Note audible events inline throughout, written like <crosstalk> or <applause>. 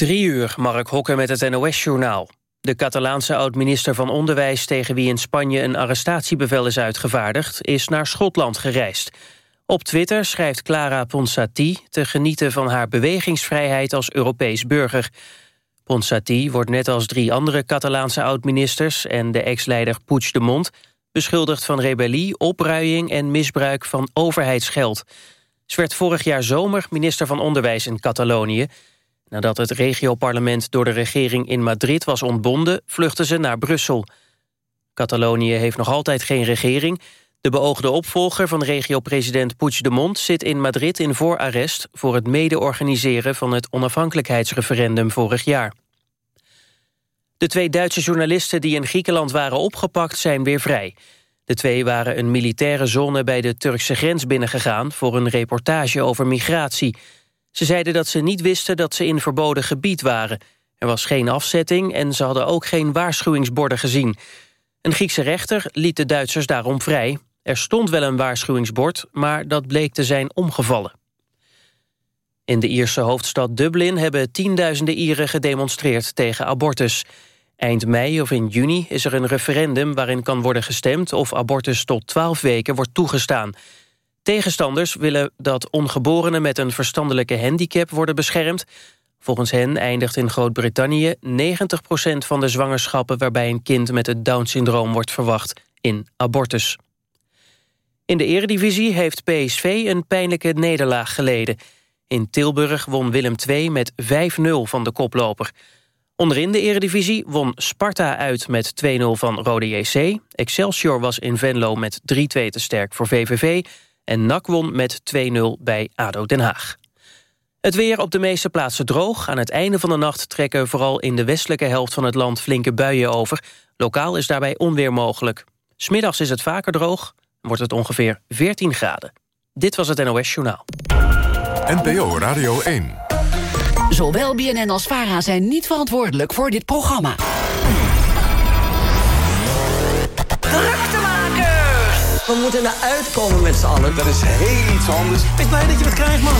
Drie uur, Mark Hokker met het NOS-journaal. De Catalaanse oud-minister van Onderwijs... tegen wie in Spanje een arrestatiebevel is uitgevaardigd... is naar Schotland gereisd. Op Twitter schrijft Clara Ponsati... te genieten van haar bewegingsvrijheid als Europees burger. Ponsati wordt net als drie andere Catalaanse oud-ministers... en de ex-leider Puigdemont... beschuldigd van rebellie, opruiing en misbruik van overheidsgeld. Ze werd vorig jaar zomer minister van Onderwijs in Catalonië... Nadat het regioparlement door de regering in Madrid was ontbonden... vluchtten ze naar Brussel. Catalonië heeft nog altijd geen regering. De beoogde opvolger van regio-president Puigdemont... zit in Madrid in voorarrest... voor het mede-organiseren van het onafhankelijkheidsreferendum vorig jaar. De twee Duitse journalisten die in Griekenland waren opgepakt... zijn weer vrij. De twee waren een militaire zone bij de Turkse grens binnengegaan... voor een reportage over migratie... Ze zeiden dat ze niet wisten dat ze in verboden gebied waren. Er was geen afzetting en ze hadden ook geen waarschuwingsborden gezien. Een Griekse rechter liet de Duitsers daarom vrij. Er stond wel een waarschuwingsbord, maar dat bleek te zijn omgevallen. In de Ierse hoofdstad Dublin hebben tienduizenden Ieren gedemonstreerd tegen abortus. Eind mei of in juni is er een referendum waarin kan worden gestemd... of abortus tot 12 weken wordt toegestaan. Tegenstanders willen dat ongeborenen met een verstandelijke handicap worden beschermd. Volgens hen eindigt in Groot-Brittannië 90% van de zwangerschappen... waarbij een kind met het Down-syndroom wordt verwacht in abortus. In de eredivisie heeft PSV een pijnlijke nederlaag geleden. In Tilburg won Willem II met 5-0 van de koploper. Onderin de eredivisie won Sparta uit met 2-0 van Rode JC. Excelsior was in Venlo met 3-2 te sterk voor VVV en NAC won met 2-0 bij ADO Den Haag. Het weer op de meeste plaatsen droog. Aan het einde van de nacht trekken vooral in de westelijke helft van het land flinke buien over. Lokaal is daarbij onweer mogelijk. Smiddags is het vaker droog, wordt het ongeveer 14 graden. Dit was het NOS Journaal. NPO Radio 1. Zowel BNN als VARA zijn niet verantwoordelijk voor dit programma. We moeten eruit komen met z'n allen. Dat is heel iets anders. Ik blij dat je wat krijgt, man.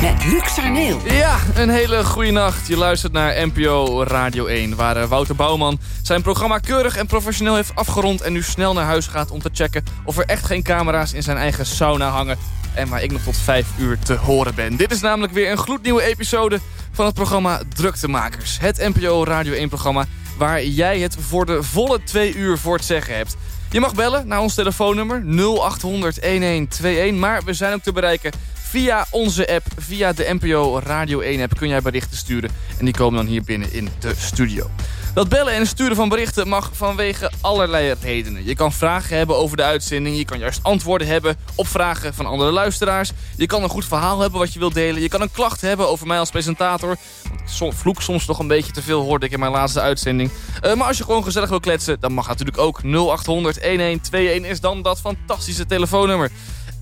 Met Luc Sarneel. Ja, een hele goede nacht. Je luistert naar NPO Radio 1... waar eh, Wouter Bouwman zijn programma keurig en professioneel heeft afgerond... en nu snel naar huis gaat om te checken... of er echt geen camera's in zijn eigen sauna hangen... en waar ik nog tot vijf uur te horen ben. Dit is namelijk weer een gloednieuwe episode van het programma Druktemakers. Het NPO Radio 1-programma waar jij het voor de volle twee uur voor het zeggen hebt... Je mag bellen naar ons telefoonnummer 0800 1121. Maar we zijn ook te bereiken via onze app. Via de NPO Radio 1 app kun jij berichten sturen. En die komen dan hier binnen in de studio. Dat bellen en sturen van berichten mag vanwege allerlei redenen. Je kan vragen hebben over de uitzending. Je kan juist antwoorden hebben op vragen van andere luisteraars. Je kan een goed verhaal hebben wat je wilt delen. Je kan een klacht hebben over mij als presentator. Want ik vloek soms nog een beetje te veel, hoorde ik in mijn laatste uitzending. Uh, maar als je gewoon gezellig wil kletsen, dan mag natuurlijk ook 0800 1121 is dan dat fantastische telefoonnummer.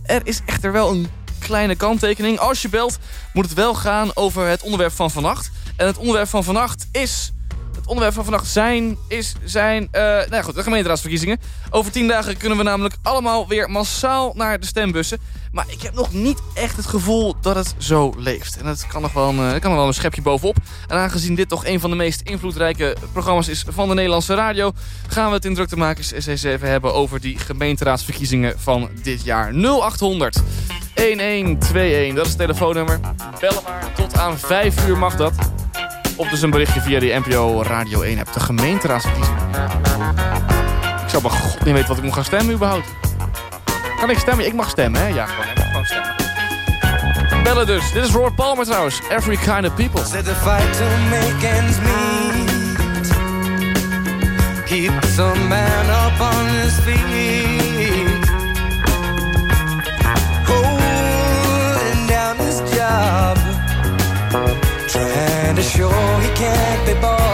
Er is echter wel een kleine kanttekening. Als je belt, moet het wel gaan over het onderwerp van vannacht. En het onderwerp van vannacht is onderwerp van vannacht zijn, is, zijn, uh, nou goed, de gemeenteraadsverkiezingen. Over tien dagen kunnen we namelijk allemaal weer massaal naar de stembussen. Maar ik heb nog niet echt het gevoel dat het zo leeft. En dat kan nog wel een, eh, kan wel een schepje bovenop. En aangezien dit toch een van de meest invloedrijke programma's is van de Nederlandse radio... gaan we het in Druktemakers eens even hebben over die gemeenteraadsverkiezingen van dit jaar. 0800 1121, dat is het telefoonnummer. Bellen maar, tot aan 5 uur mag dat. Of dus een berichtje via de NPO Radio 1 hebt. De gemeenteraadsverkiezingen. Ik zou maar god niet weten wat ik moet gaan stemmen überhaupt. Kan ik stemmen? Ik mag stemmen, hè? Ja, gewoon, mag gewoon stemmen. Bellen dus. Dit is Roy Palmer trouwens. Every kind of people. Said the fight to make ends meet. Keep some man up on his feet. Down job. Trying to show he can't be bought.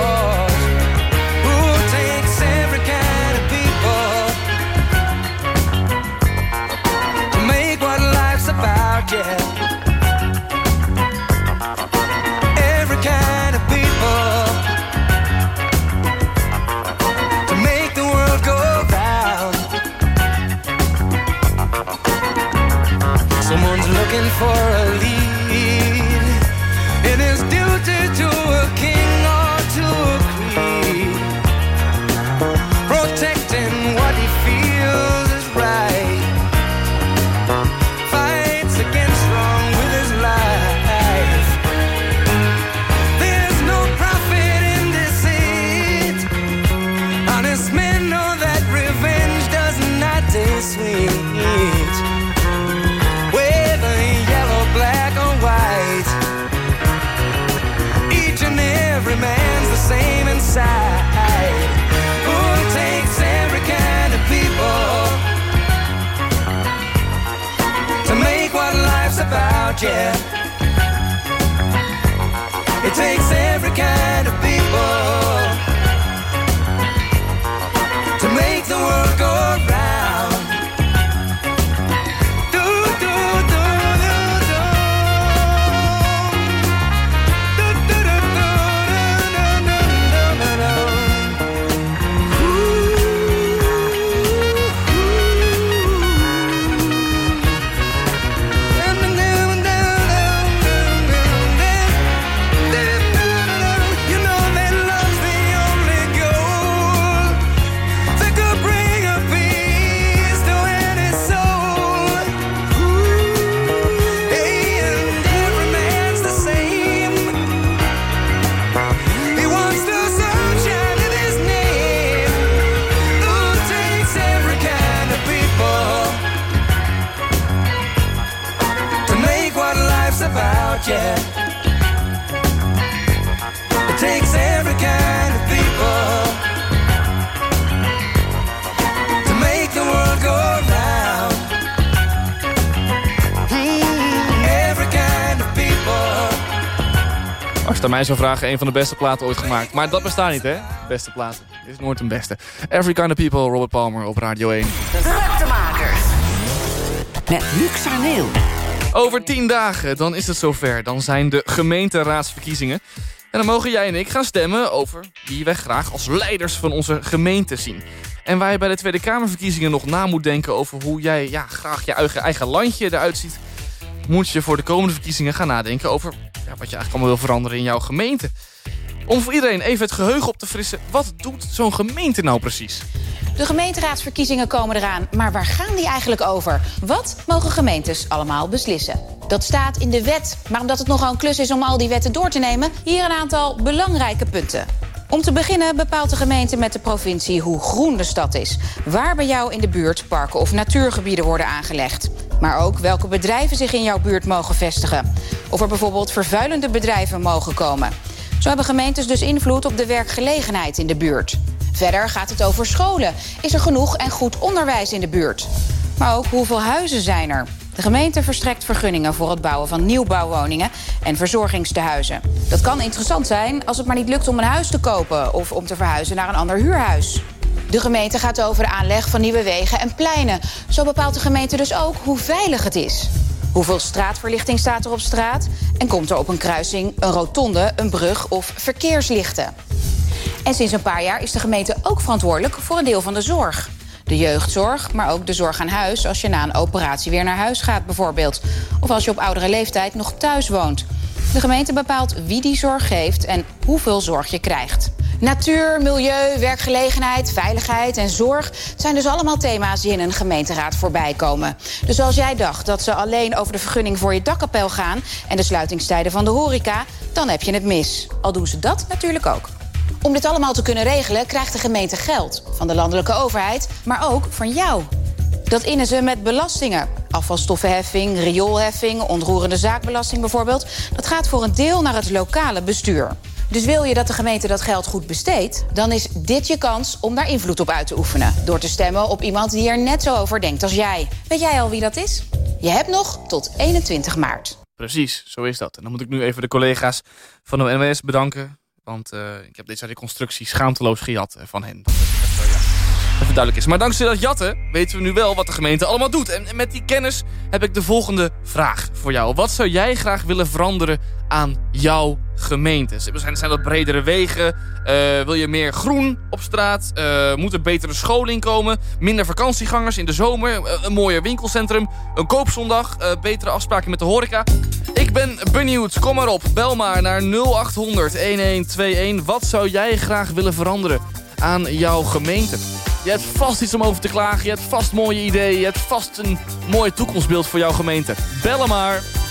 yeah. Mij zou vragen, een van de beste platen ooit gemaakt. Maar dat bestaat niet, hè? Beste platen. Dit is nooit een beste. Every Kind of People, Robert Palmer op Radio 1. Druktemakers. Met Luc Sarneel. Over tien dagen, dan is het zover. Dan zijn de gemeenteraadsverkiezingen. En dan mogen jij en ik gaan stemmen over wie wij graag als leiders van onze gemeente zien. En waar je bij de Tweede Kamerverkiezingen nog na moet denken over hoe jij ja, graag je eigen, eigen landje eruit ziet... moet je voor de komende verkiezingen gaan nadenken over wat je eigenlijk allemaal wil veranderen in jouw gemeente. Om voor iedereen even het geheugen op te frissen, wat doet zo'n gemeente nou precies? De gemeenteraadsverkiezingen komen eraan, maar waar gaan die eigenlijk over? Wat mogen gemeentes allemaal beslissen? Dat staat in de wet, maar omdat het nogal een klus is om al die wetten door te nemen... hier een aantal belangrijke punten. Om te beginnen bepaalt de gemeente met de provincie hoe groen de stad is. Waar bij jou in de buurt parken of natuurgebieden worden aangelegd. Maar ook welke bedrijven zich in jouw buurt mogen vestigen. Of er bijvoorbeeld vervuilende bedrijven mogen komen. Zo hebben gemeentes dus invloed op de werkgelegenheid in de buurt. Verder gaat het over scholen. Is er genoeg en goed onderwijs in de buurt? Maar ook hoeveel huizen zijn er? De gemeente verstrekt vergunningen voor het bouwen van nieuwbouwwoningen en verzorgingstehuizen. Dat kan interessant zijn als het maar niet lukt om een huis te kopen of om te verhuizen naar een ander huurhuis. De gemeente gaat over de aanleg van nieuwe wegen en pleinen. Zo bepaalt de gemeente dus ook hoe veilig het is. Hoeveel straatverlichting staat er op straat? En komt er op een kruising een rotonde, een brug of verkeerslichten? En sinds een paar jaar is de gemeente ook verantwoordelijk voor een deel van de zorg. De jeugdzorg, maar ook de zorg aan huis als je na een operatie weer naar huis gaat bijvoorbeeld. Of als je op oudere leeftijd nog thuis woont. De gemeente bepaalt wie die zorg geeft en hoeveel zorg je krijgt. Natuur, milieu, werkgelegenheid, veiligheid en zorg zijn dus allemaal thema's die in een gemeenteraad voorbij komen. Dus als jij dacht dat ze alleen over de vergunning voor je dakkapel gaan en de sluitingstijden van de horeca, dan heb je het mis. Al doen ze dat natuurlijk ook. Om dit allemaal te kunnen regelen krijgt de gemeente geld van de landelijke overheid, maar ook van jou. Dat innen ze met belastingen. Afvalstoffenheffing, rioolheffing, onroerende zaakbelasting bijvoorbeeld. Dat gaat voor een deel naar het lokale bestuur. Dus wil je dat de gemeente dat geld goed besteedt... dan is dit je kans om daar invloed op uit te oefenen. Door te stemmen op iemand die er net zo over denkt als jij. Weet jij al wie dat is? Je hebt nog tot 21 maart. Precies, zo is dat. En dan moet ik nu even de collega's van de NWS bedanken. Want uh, ik heb deze reconstructie schaamteloos gejat eh, van hen. Even, duidelijk is. Maar dankzij dat jatten weten we nu wel wat de gemeente allemaal doet. En met die kennis heb ik de volgende vraag voor jou. Wat zou jij graag willen veranderen aan jouw gemeente? Zijn, zijn dat bredere wegen? Uh, wil je meer groen op straat? Uh, moet er betere school inkomen? Minder vakantiegangers in de zomer? Uh, een mooier winkelcentrum? Een koopzondag? betere afspraken met de horeca? Ik ben benieuwd. Kom maar op. Bel maar naar 0800 1121. Wat zou jij graag willen veranderen aan jouw gemeente? Je hebt vast iets om over te klagen. Je hebt vast mooie ideeën. Je hebt vast een mooi toekomstbeeld voor jouw gemeente. Bel maar.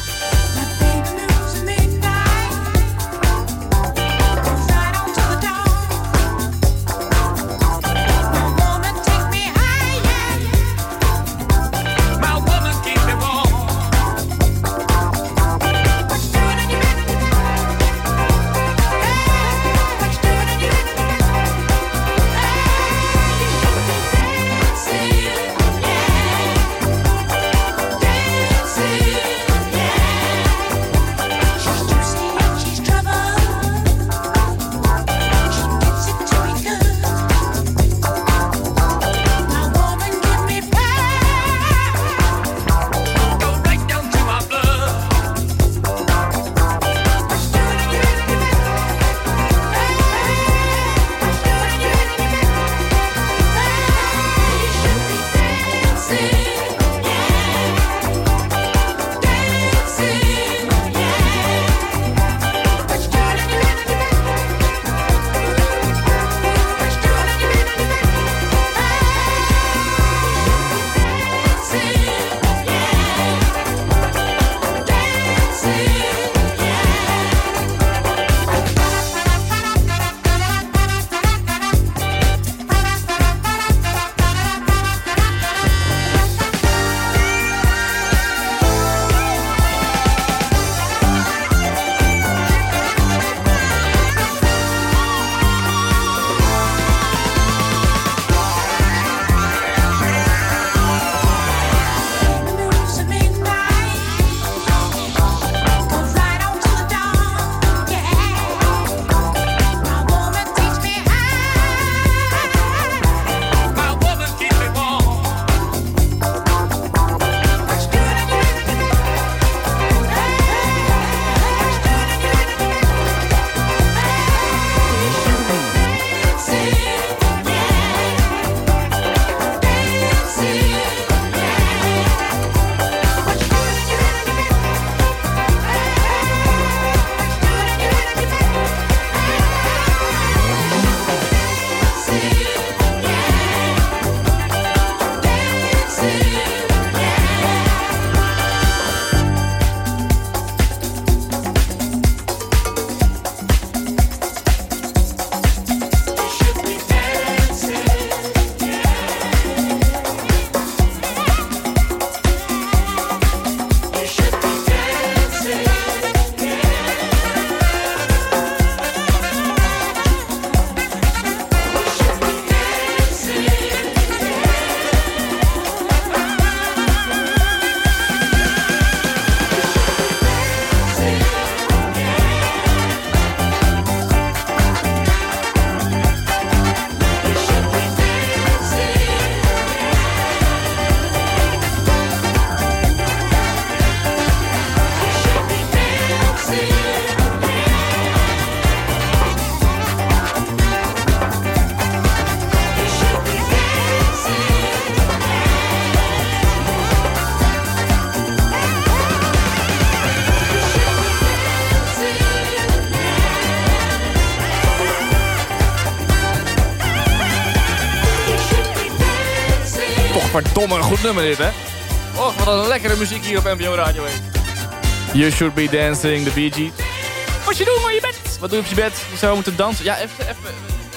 Verdomme, een goed nummer dit, hè? Och, wat een lekkere muziek hier op NPO Radio 1. You should be dancing, the Bee Gees. Wat je doet waar je bent? Wat doe je op je bed? Je zou moeten dansen. Ja, even... even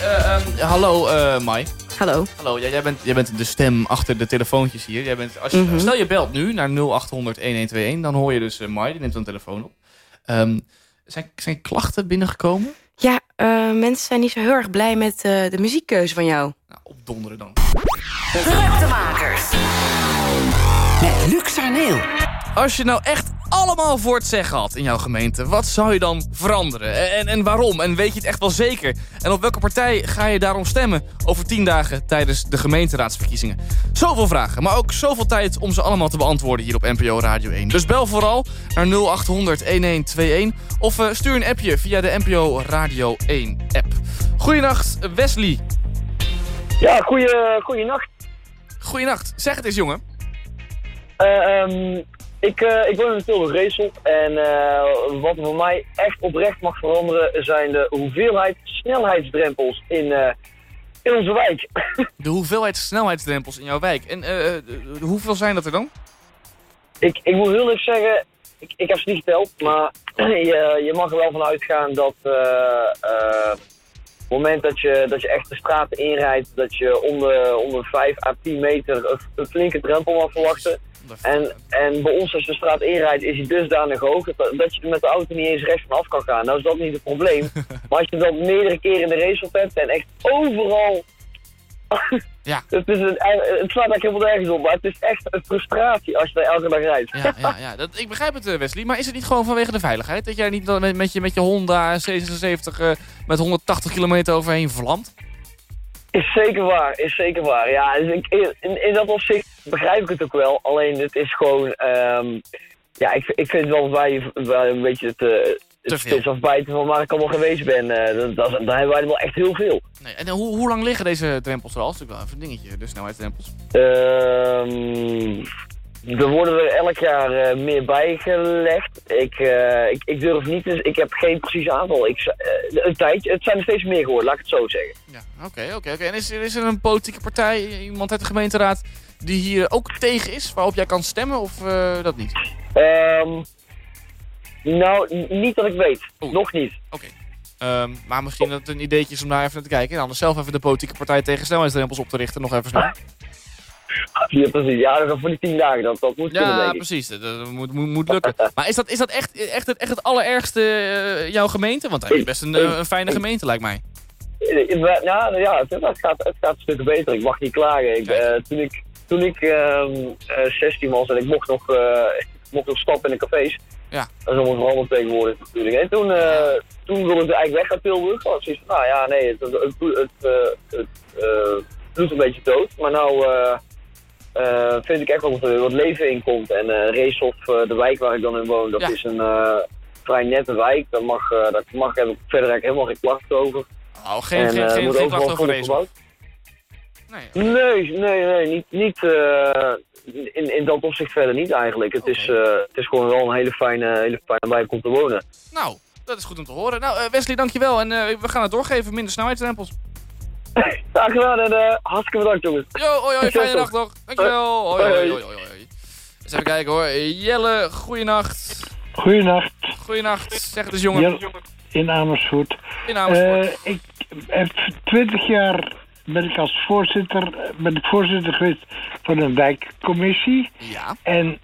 eh, ehm, hallo, eh Mai. Hallo. Hallo, jij, jij, bent, jij bent de stem achter de telefoontjes hier. Jij bent, als je, Mhm. Stel je belt nu naar 0800-1121, dan hoor je dus eh, Mai, die neemt dan de telefoon op. Ehm, zijn, zijn klachten binnengekomen? Ja, eh, mensen zijn niet zo heel erg blij met eh, de muziekkeuze van jou. Nou, opdonderen dan. Druktemakers. Met Luc Arneel. Als je nou echt allemaal voor het zeggen had in jouw gemeente, wat zou je dan veranderen? En, en waarom? En weet je het echt wel zeker? En op welke partij ga je daarom stemmen over tien dagen tijdens de gemeenteraadsverkiezingen? Zoveel vragen, maar ook zoveel tijd om ze allemaal te beantwoorden hier op NPO Radio 1. Dus bel vooral naar 0800 1121 of eh, stuur een appje via de NPO Radio 1 app. Goedenacht, Wesley. Ja, goeie, goeienacht. Goedenacht. Zeg het eens, jongen. Ehm, ik, eh, ik woon in Tilburg-Reesel en eh, wat voor mij echt oprecht mag veranderen zijn de hoeveelheid snelheidsdrempels in, eh, in onze wijk. <laughs> De hoeveelheid snelheidsdrempels in jouw wijk. En hoeveel zijn dat er dan? ik, ik moet heel erg zeggen, ik, ik heb ze niet geteld, maar <clears throat> je, je mag er wel van uitgaan dat op het moment dat je, dat je echt de straten inrijdt, dat je onder, onder 5 à 10 meter een, een flinke drempel mag verwachten. En, en bij ons als je de straat inrijdt is hij dusdanig hoog dat, dat je er met de auto niet eens rechts van af kan gaan. Nou is dat niet het probleem. <laughs> maar als je dat meerdere keren in de race op hebt en echt overal... <laughs> Ja. het, is een, het slaat eigenlijk helemaal nergens op, maar het is echt een frustratie als je daar elke dag rijdt. Ja, ja, ja. Dat, ik begrijp het, eh, Wesley. Maar is het niet gewoon vanwege de veiligheid? Dat jij niet met, met, je, met je Honda C76 eh, met 180 kilometer overheen vlamt? Is zeker waar, is zeker waar. Ja, dus ik, in, in dat opzicht begrijp ik het ook wel. Alleen het is gewoon, ehm, ja, ik, ik vind wel wij, een beetje het, eh, het spits afbijten van waar ik allemaal geweest ben. dat, dat, dan hebben wij er wel echt heel veel. Nee. En eh, hoe, hoe lang liggen deze drempels er al? Dat is natuurlijk wel even een dingetje, de snelheidsdrempels. Ehm er worden er elk jaar eh, meer bijgelegd. Ik, eh, ik, ik durf niet, te- ik heb geen precies aantal. Ik, eh, een tijdje, het zijn er steeds meer geworden, laat ik het zo zeggen. Ja, oké, oké, oké. En is, er- is er een politieke partij, iemand uit de gemeenteraad, die hier ook tegen is? Waarop jij kan stemmen of dat niet? Ehm, nou, niet dat ik weet. Oeh. Nog niet. Oké. Ehm, maar misschien dat het een ideetje is om daar even naar te kijken. En anders zelf even de politieke partij tegen snelheidsdrempels op te richten. Nog even snel. <laughs> Ja, precies. Ja, dat voor die tien dagen. Dat, dat moet kunnen, Ja, denk ik. precies. Dat, moet, moet, moet lukken. <laughs> Maar is dat, is dat echt, echt, het, echt het allerergste eh, jouw gemeente? Want het is best een, eh, een fijne gemeente, lijkt mij. Eh, Ja, het, het gaat, het gaat een stuk beter. Ik mag niet klagen. Ik, eh, toen ik, toen ik ehm, eh, 16 was en ik mocht nog, mocht nog stappen in de cafés. Ja. Dat is allemaal veranderd tegenwoordig natuurlijk. En toen, toen wilde ik eigenlijk weg uit Tilburg. Zoiets van, nou ja, nee, het, het, het, het, het doet een beetje dood. Maar nou eh, vind ik echt wel dat er wat leven in komt. En eh Reeshof, eh, de wijk waar ik dan in woon, dat Ja. is een vrij nette wijk. Daar mag, daar mag, heb ik verder eigenlijk helemaal geen klachten over. Oh, geen, En, geen, geen, geen overal klacht over. Nee. Nee, nee, nee, niet, niet in, in dat opzicht verder niet eigenlijk. Het, is, het is gewoon wel een hele fijne, hele fijne wijk om te wonen. Nou, dat is goed om te horen. Nou, Wesley, dankjewel. En we gaan het doorgeven. Minder snelheidsdrempels. <laughs> Gedaan en eh, hartstikke bedankt jongens. Yo, hoi, hoi, fijne nacht nog. Dankjewel. Hoi, hoi, hoi, hoi, hoi. Eens even kijken hoor. Jelle, goeienacht. Goedenacht, Goeienacht. Zeg het eens, jongen. Jelle in Amersfoort. In Amersfoort. Eh, ik heb 20 jaar ben ik als voorzitter, ben ik voorzitter geweest van een wijkcommissie. ja. En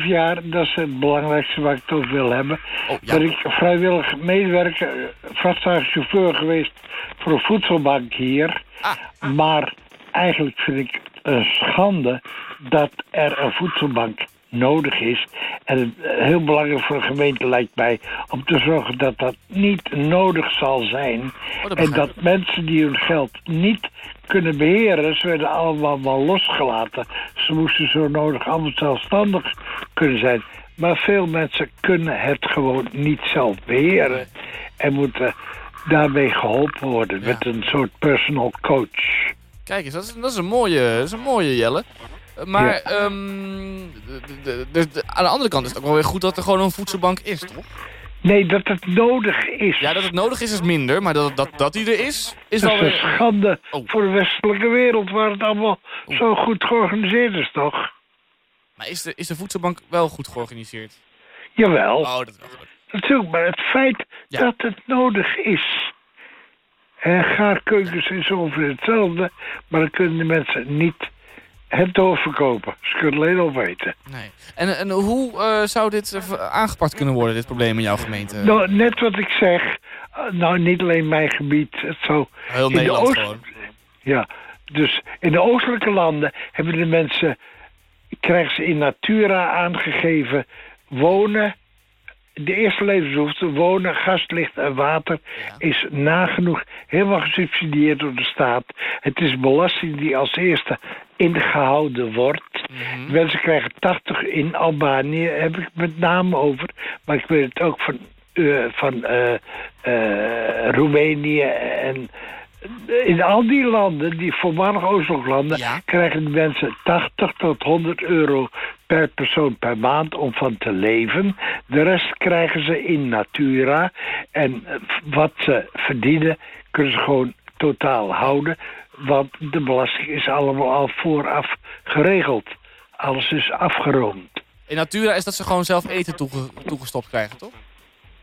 4,5 jaar, dat is het belangrijkste waar ik het over wil hebben, Oh, ja. ben ik vrijwillig medewerker, eh, vrachtwagenchauffeur geweest voor een voedselbank hier. Ah. Maar eigenlijk vind ik het een schande dat er een voedselbank nodig is. En eh, heel belangrijk voor een gemeente lijkt mij om te zorgen dat dat niet nodig zal zijn. Oh, dat en dat mensen die hun geld niet kunnen beheren, ze werden allemaal wel losgelaten. Ze moesten zo nodig allemaal zelfstandig kunnen zijn. Maar veel mensen kunnen het gewoon niet zelf beheren. En moeten daarmee geholpen worden met een soort personal coach. Kijk eens, dat is, dat is, een, mooie, dat is een mooie Jelle. Maar Ja. ehm, de- de- de- de- aan de andere kant is het ook wel weer goed dat er gewoon een voedselbank is, toch? Nee, dat het nodig is. Ja, dat het nodig is is minder, maar dat, dat, dat die er is, is dat wel is een weer... schande Oh. voor de westelijke wereld... waar het allemaal zo goed georganiseerd is, toch? Maar is de, is de voedselbank wel goed georganiseerd? Jawel. Oh, dat wel. Natuurlijk, maar het feit Ja. dat het nodig is. En gaarkeukens is ongeveer hetzelfde, maar dan kunnen de mensen niet het doorverkopen. Ze kunnen alleen opeten. Nee. En, en hoe eh, zou dit eh, aangepakt kunnen worden, dit probleem in jouw gemeente? Nou, net wat ik zeg, eh, nou niet alleen mijn gebied, het zou... Heel Nederland Oost- gewoon. Ja, dus in de oostelijke landen hebben de mensen, krijgen ze in natura aangegeven, wonen, de eerste levensbehoefte, wonen, gas, licht en water, is nagenoeg helemaal gesubsidieerd door de staat. Het is belasting die als eerste ingehouden wordt. Mensen krijgen 80 in Albanië, heb ik met name over, maar ik weet het ook van, eh, van eh, eh, Roemenië en in al die landen, die voormalig Oostbloklanden, krijgen de mensen 80 tot 100 euro per persoon per maand om van te leven. De rest krijgen ze in natura. En wat ze verdienen, kunnen ze gewoon totaal houden. Want de belasting is allemaal al vooraf geregeld. Alles is afgeroomd. In Natura is dat ze gewoon zelf eten toege- toegestopt krijgen, toch?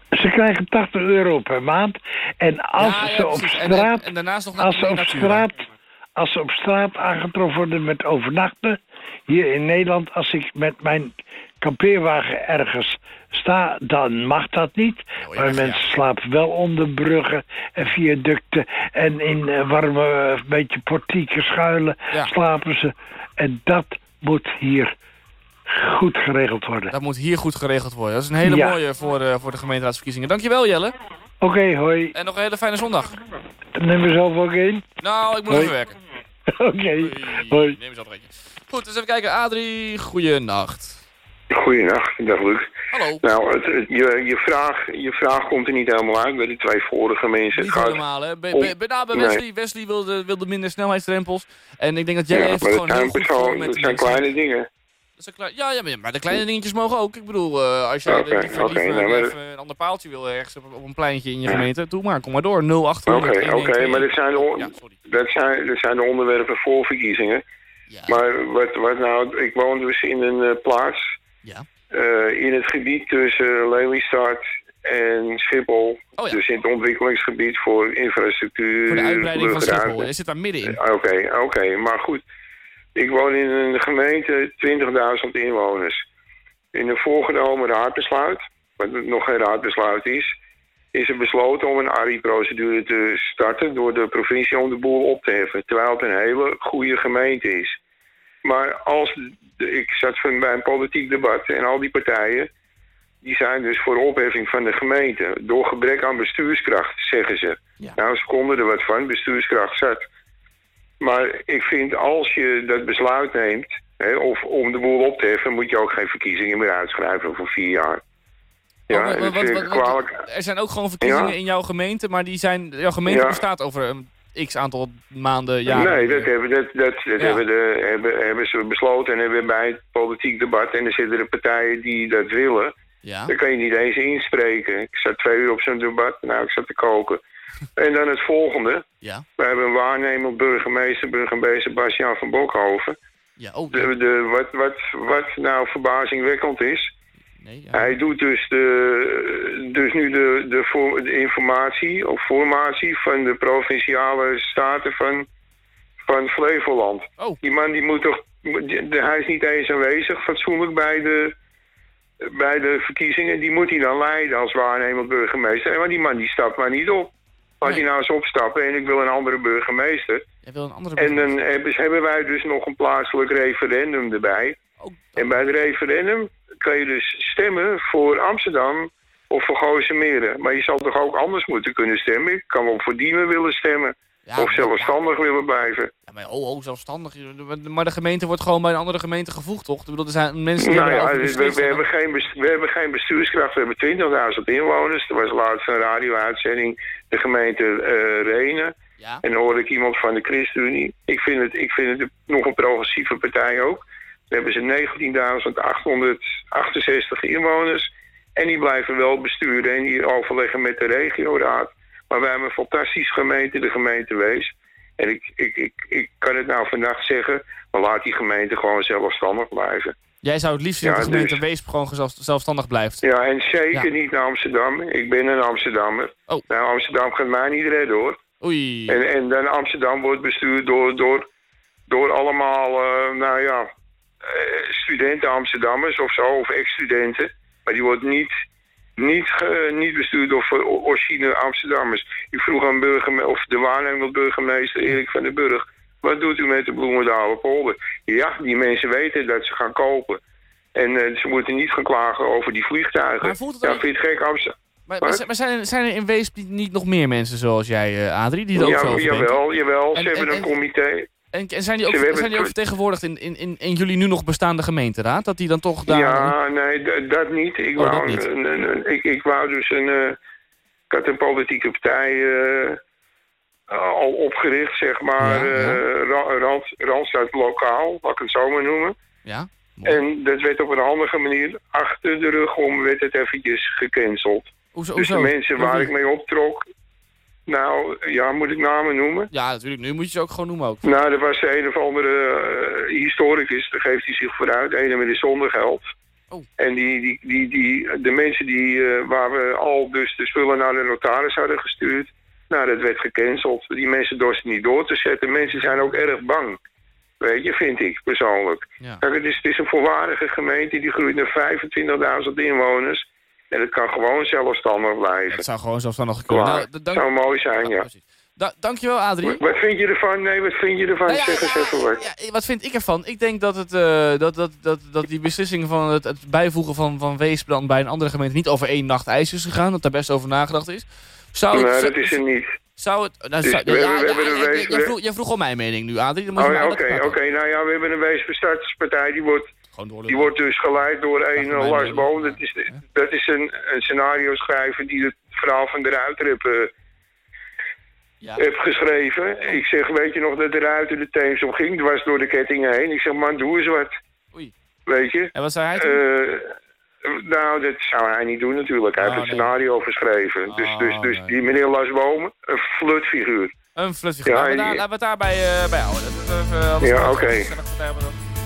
Ze krijgen 80 euro per maand. En als Ja, ja, ze op precies. Straat... en- en daarnaast nog als, ze op Natura. straat als ze op straat aangetroffen worden met overnachten... hier in Nederland, als ik met mijn kampeerwagen ergens sta... dan mag dat niet. Oh, maar mensen slapen wel onder bruggen en viaducten... en in eh, warme, eh, beetje portieken schuilen Ja. slapen ze. En dat moet hier goed geregeld worden. Dat moet hier goed geregeld worden. Dat is een hele Ja. mooie voor, eh, voor de gemeenteraadsverkiezingen. Dankjewel Jelle. Oké, hoi. En nog een hele fijne zondag. Neem er zelf ook in. Nou, ik moet Hoi. even werken. <laughs> Oké, hoi. Neem eens af, Reetje. Goed, dus even kijken. Adrie, goeienacht. Goedenacht, dag Luc. Hallo. Nou, het, het- je, je, vraag, je vraag komt er niet helemaal uit bij de twee vorige mensen. Niet gaat helemaal, hè. Bij, om- bij, bij- nou, bij Nee. Wesley, Wesley wilde, wilde minder snelheidsdrempels. En ik denk dat jij Ja, heeft gewoon heel zijn, goed persoon- met dat zijn kleine dingen. Dat zijn klein- ja, ja, maar- de kleine dingetjes mogen ook. Ik bedoel, eh, als jij Oké, liever, nou, maar- even een ander paaltje wil ergens op, op een pleintje in je gemeente, doe maar, kom maar door. 0800 Oké, oké, 112. maar dat zijn, de, dat, zijn, dat zijn de onderwerpen voor verkiezingen. Maar wat, wat nou, ik woon dus in een eh, plaats eh, in het gebied tussen Lelystad en Schiphol. Dus in het ontwikkelingsgebied voor infrastructuur. Oh Voor de uitbreiding van. Schiphol. Je zit daar middenin. Eh, Oké, oké, maar goed. Ik woon in een gemeente 20.000 inwoners. In een voorgenomen raadbesluit, wat nog geen raadbesluit is, is er besloten om een ARI-procedure te starten door de provincie om de boel op te heffen, terwijl het een hele goede gemeente is. Maar als ik zat van bij een politiek debat en al die partijen, die zijn dus voor opheffing van de gemeente. Door gebrek aan bestuurskracht, zeggen ze. Nou, ze konden er wat van, bestuurskracht zat. Maar ik vind als je dat besluit neemt, hè, of om de boel op te heffen, moet je ook geen verkiezingen meer uitschrijven voor vier jaar. Ja, Oh, wat- wat- wat-. Er zijn ook gewoon verkiezingen Ja. in jouw gemeente, maar die zijn, jouw gemeente Ja. bestaat over een x aantal maanden, jaren. Nee, dat, hebben, dat, dat, dat Ja. hebben, de, hebben, hebben ze besloten en hebben bij het politiek debat. En er zitten er partijen die dat willen. Ja. Dan kan je niet eens inspreken. Ik zat twee uur op zo'n debat. Nou, ik zat te koken. <laughs> en dan het volgende. Ja. We hebben een waarnemer, burgemeester, burgemeester Bastiaan van Bokhoven. Ja, oh, de, de, wat, wat, wat nou verbazingwekkend is... Hij doet dus, de, dus nu de, de, voor- de informatie of formatie van de provinciale staten van, van Flevoland. Oh. Die man die moet toch, hij is niet eens aanwezig fatsoenlijk bij de, bij de verkiezingen. Die moet hij dan leiden als waarnemend burgemeester. Maar die man die stapt maar niet op. Laat hij nou eens opstappen en ik wil een andere burgemeester. Jij wil een andere En dan hebben, hebben wij dus nog een plaatselijk referendum erbij. En bij het referendum kan je dus stemmen voor Amsterdam of voor Gooisemeren. Maar je zal toch ook anders moeten kunnen stemmen? Ik kan wel voor Diemen willen stemmen. of zelfstandig willen blijven. Ja, maar oh, oh, zelfstandig. Maar de gemeente wordt gewoon bij een andere gemeente gevoegd, toch? Ik bedoel, er zijn mensen die Nou ja, we, we, hebben geen we hebben geen bestuurskracht. We hebben 20.000 inwoners. Er was laatst een radio-uitzending, de gemeente eh Renen. En dan hoorde ik iemand van de ChristenUnie. Ik vind het, ik vind het nog een progressieve partij ook. Dan hebben ze 19.868 inwoners. En die blijven wel besturen en die overleggen met de regioraad. Maar wij hebben een fantastische gemeente, de gemeente Wees. En ik, ik, ik, ik kan het nou vannacht zeggen, maar laat die gemeente gewoon zelfstandig blijven. Jij zou het liefst Ja, dat de gemeente dus- Weesp gewoon zelf- zelfstandig blijft. Ja, en zeker Ja. niet naar Amsterdam. Ik ben een Amsterdammer. Oh. Nou, Amsterdam gaat mij niet redden hoor. Oei. En, en dan Amsterdam wordt bestuurd door, door, door allemaal, eh, nou ja, studenten Amsterdammers of zo, of ex-studenten. Maar die wordt niet, niet, niet bestuurd door originele Amsterdammers. Ik vroeg aan burgemeester, of de waarnemend burgemeester Erik van den Burg, wat doet u met de Bloemendaal polder? Ja, die mensen weten dat ze gaan kopen. En eh, ze moeten niet gaan klagen over die vliegtuigen. Maar voelt het ja, vind je het gek Amsterdam? Maar, zijn, zijn er in Weesp niet- nog meer mensen zoals jij, eh, Adrie, die er ook Ja, zo over denken? jawel, jawel. En- Ze hebben en- een en- comité. En, en zijn die ook, zijn die ook vertegenwoordigd in, in, in, in jullie nu nog bestaande gemeenteraad? Dat die dan toch daar... Ja, nee, dat niet. Ik, Oh, wou, niet. Een, een- een- ik, ik wou dus een... eh, ik had een politieke partij eh, al opgericht, zeg maar. Ja, ja. eh, Ra- Rand, Randstad lokaal, laat ik het zo maar noemen. Ja? En dat werd op een handige manier achter de rug om werd het eventjes gecanceld. Hoezo? Dus de mensen waar ik mee optrok... Nou, ja, moet ik namen noemen? Ja, natuurlijk. Nu moet je ze ook gewoon noemen ook. Nou, er was een of andere eh, historicus, daar geeft hij zich vooruit, een met zonder geld. Oh. En die, die, die, die, de mensen die, eh, waar we al dus de spullen naar de notaris hadden gestuurd, nou, dat werd gecanceld. Die mensen dorsten niet door te zetten. Mensen zijn ook erg bang. Weet je, vind ik persoonlijk. Ja. Kijk, het, is, het is een volwaardige gemeente, die groeit naar 25.000 inwoners. En het kan gewoon zelfstandig blijven. Het zou gewoon zelfstandig kunnen. Nou, dank, zou mooi zijn, ja. da dankjewel, Adrie. Wat vind je ervan? Nee, wat vind je ervan? Nou ja, zeg eens ja, even wat. Ja, wat vind ik ervan? Ik denk dat, het, eh, dat, dat, dat, dat die beslissing van het, het bijvoegen van, van Weesp dan bij een andere gemeente niet over één nacht ijs is gegaan. Dat daar best over nagedacht is. Zou het, nee, zou- dat is er niet. Zou het... Nou, Dus zou- we ja, hebben- we ja, hebben een ja, wees- jij, vroeg, al mijn mening nu, Adrie. Dan moet je Oh oké, oké. Nou ja, we hebben een weesbestartspartij, die wordt, door die wordt dus geleid door een uh, Lars. Boom. Dat is, dat is een, een scenario schrijver die het verhaal van de Ruiter heb, eh, Ja. heb geschreven. Ik zeg, weet je nog dat de Ruiter de Theems om ging? dwars door de kettingen heen. Ik zeg, man, doe eens wat. Oei. Weet je? En wat zei hij toen? Eh, nou, dat zou hij niet doen natuurlijk. Hij Oh, heeft nee. scenario geschreven. dus Oh, dus, dus nee. die meneer Lars Boom, een flutfiguur. Een flutfiguur. Ja, laten, we daar, laten we het daarbij eh, bij houden. Dat Ja, oké.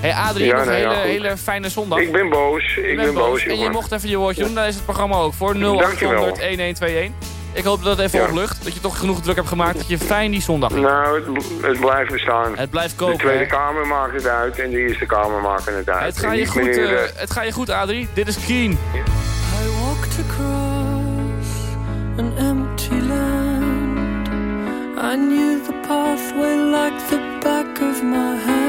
Hey Adrie, Ja, nog een nee, ja, hele, hele fijne zondag. Ik ben boos. Ik ben boos, En je mocht even je woordje doen, dan is het programma ook voor Dankjewel. 0800 1121. Ik hoop dat het even Ja. oplucht. Dat je toch genoeg druk hebt gemaakt dat je fijn die zondag hebt. Nou, het, het blijft bestaan. Het blijft De koken. Tweede hè? Kamer maakt het uit en de Eerste Kamer maakt het uit. Het gaat je goed, eh, het gaat je goed Adrie. Dit is Keen. I walked across an empty land. I knew the pathway like the back of my hand.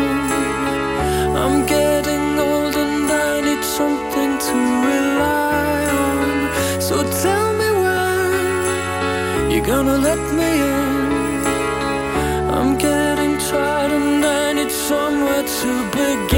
Somewhere to begin.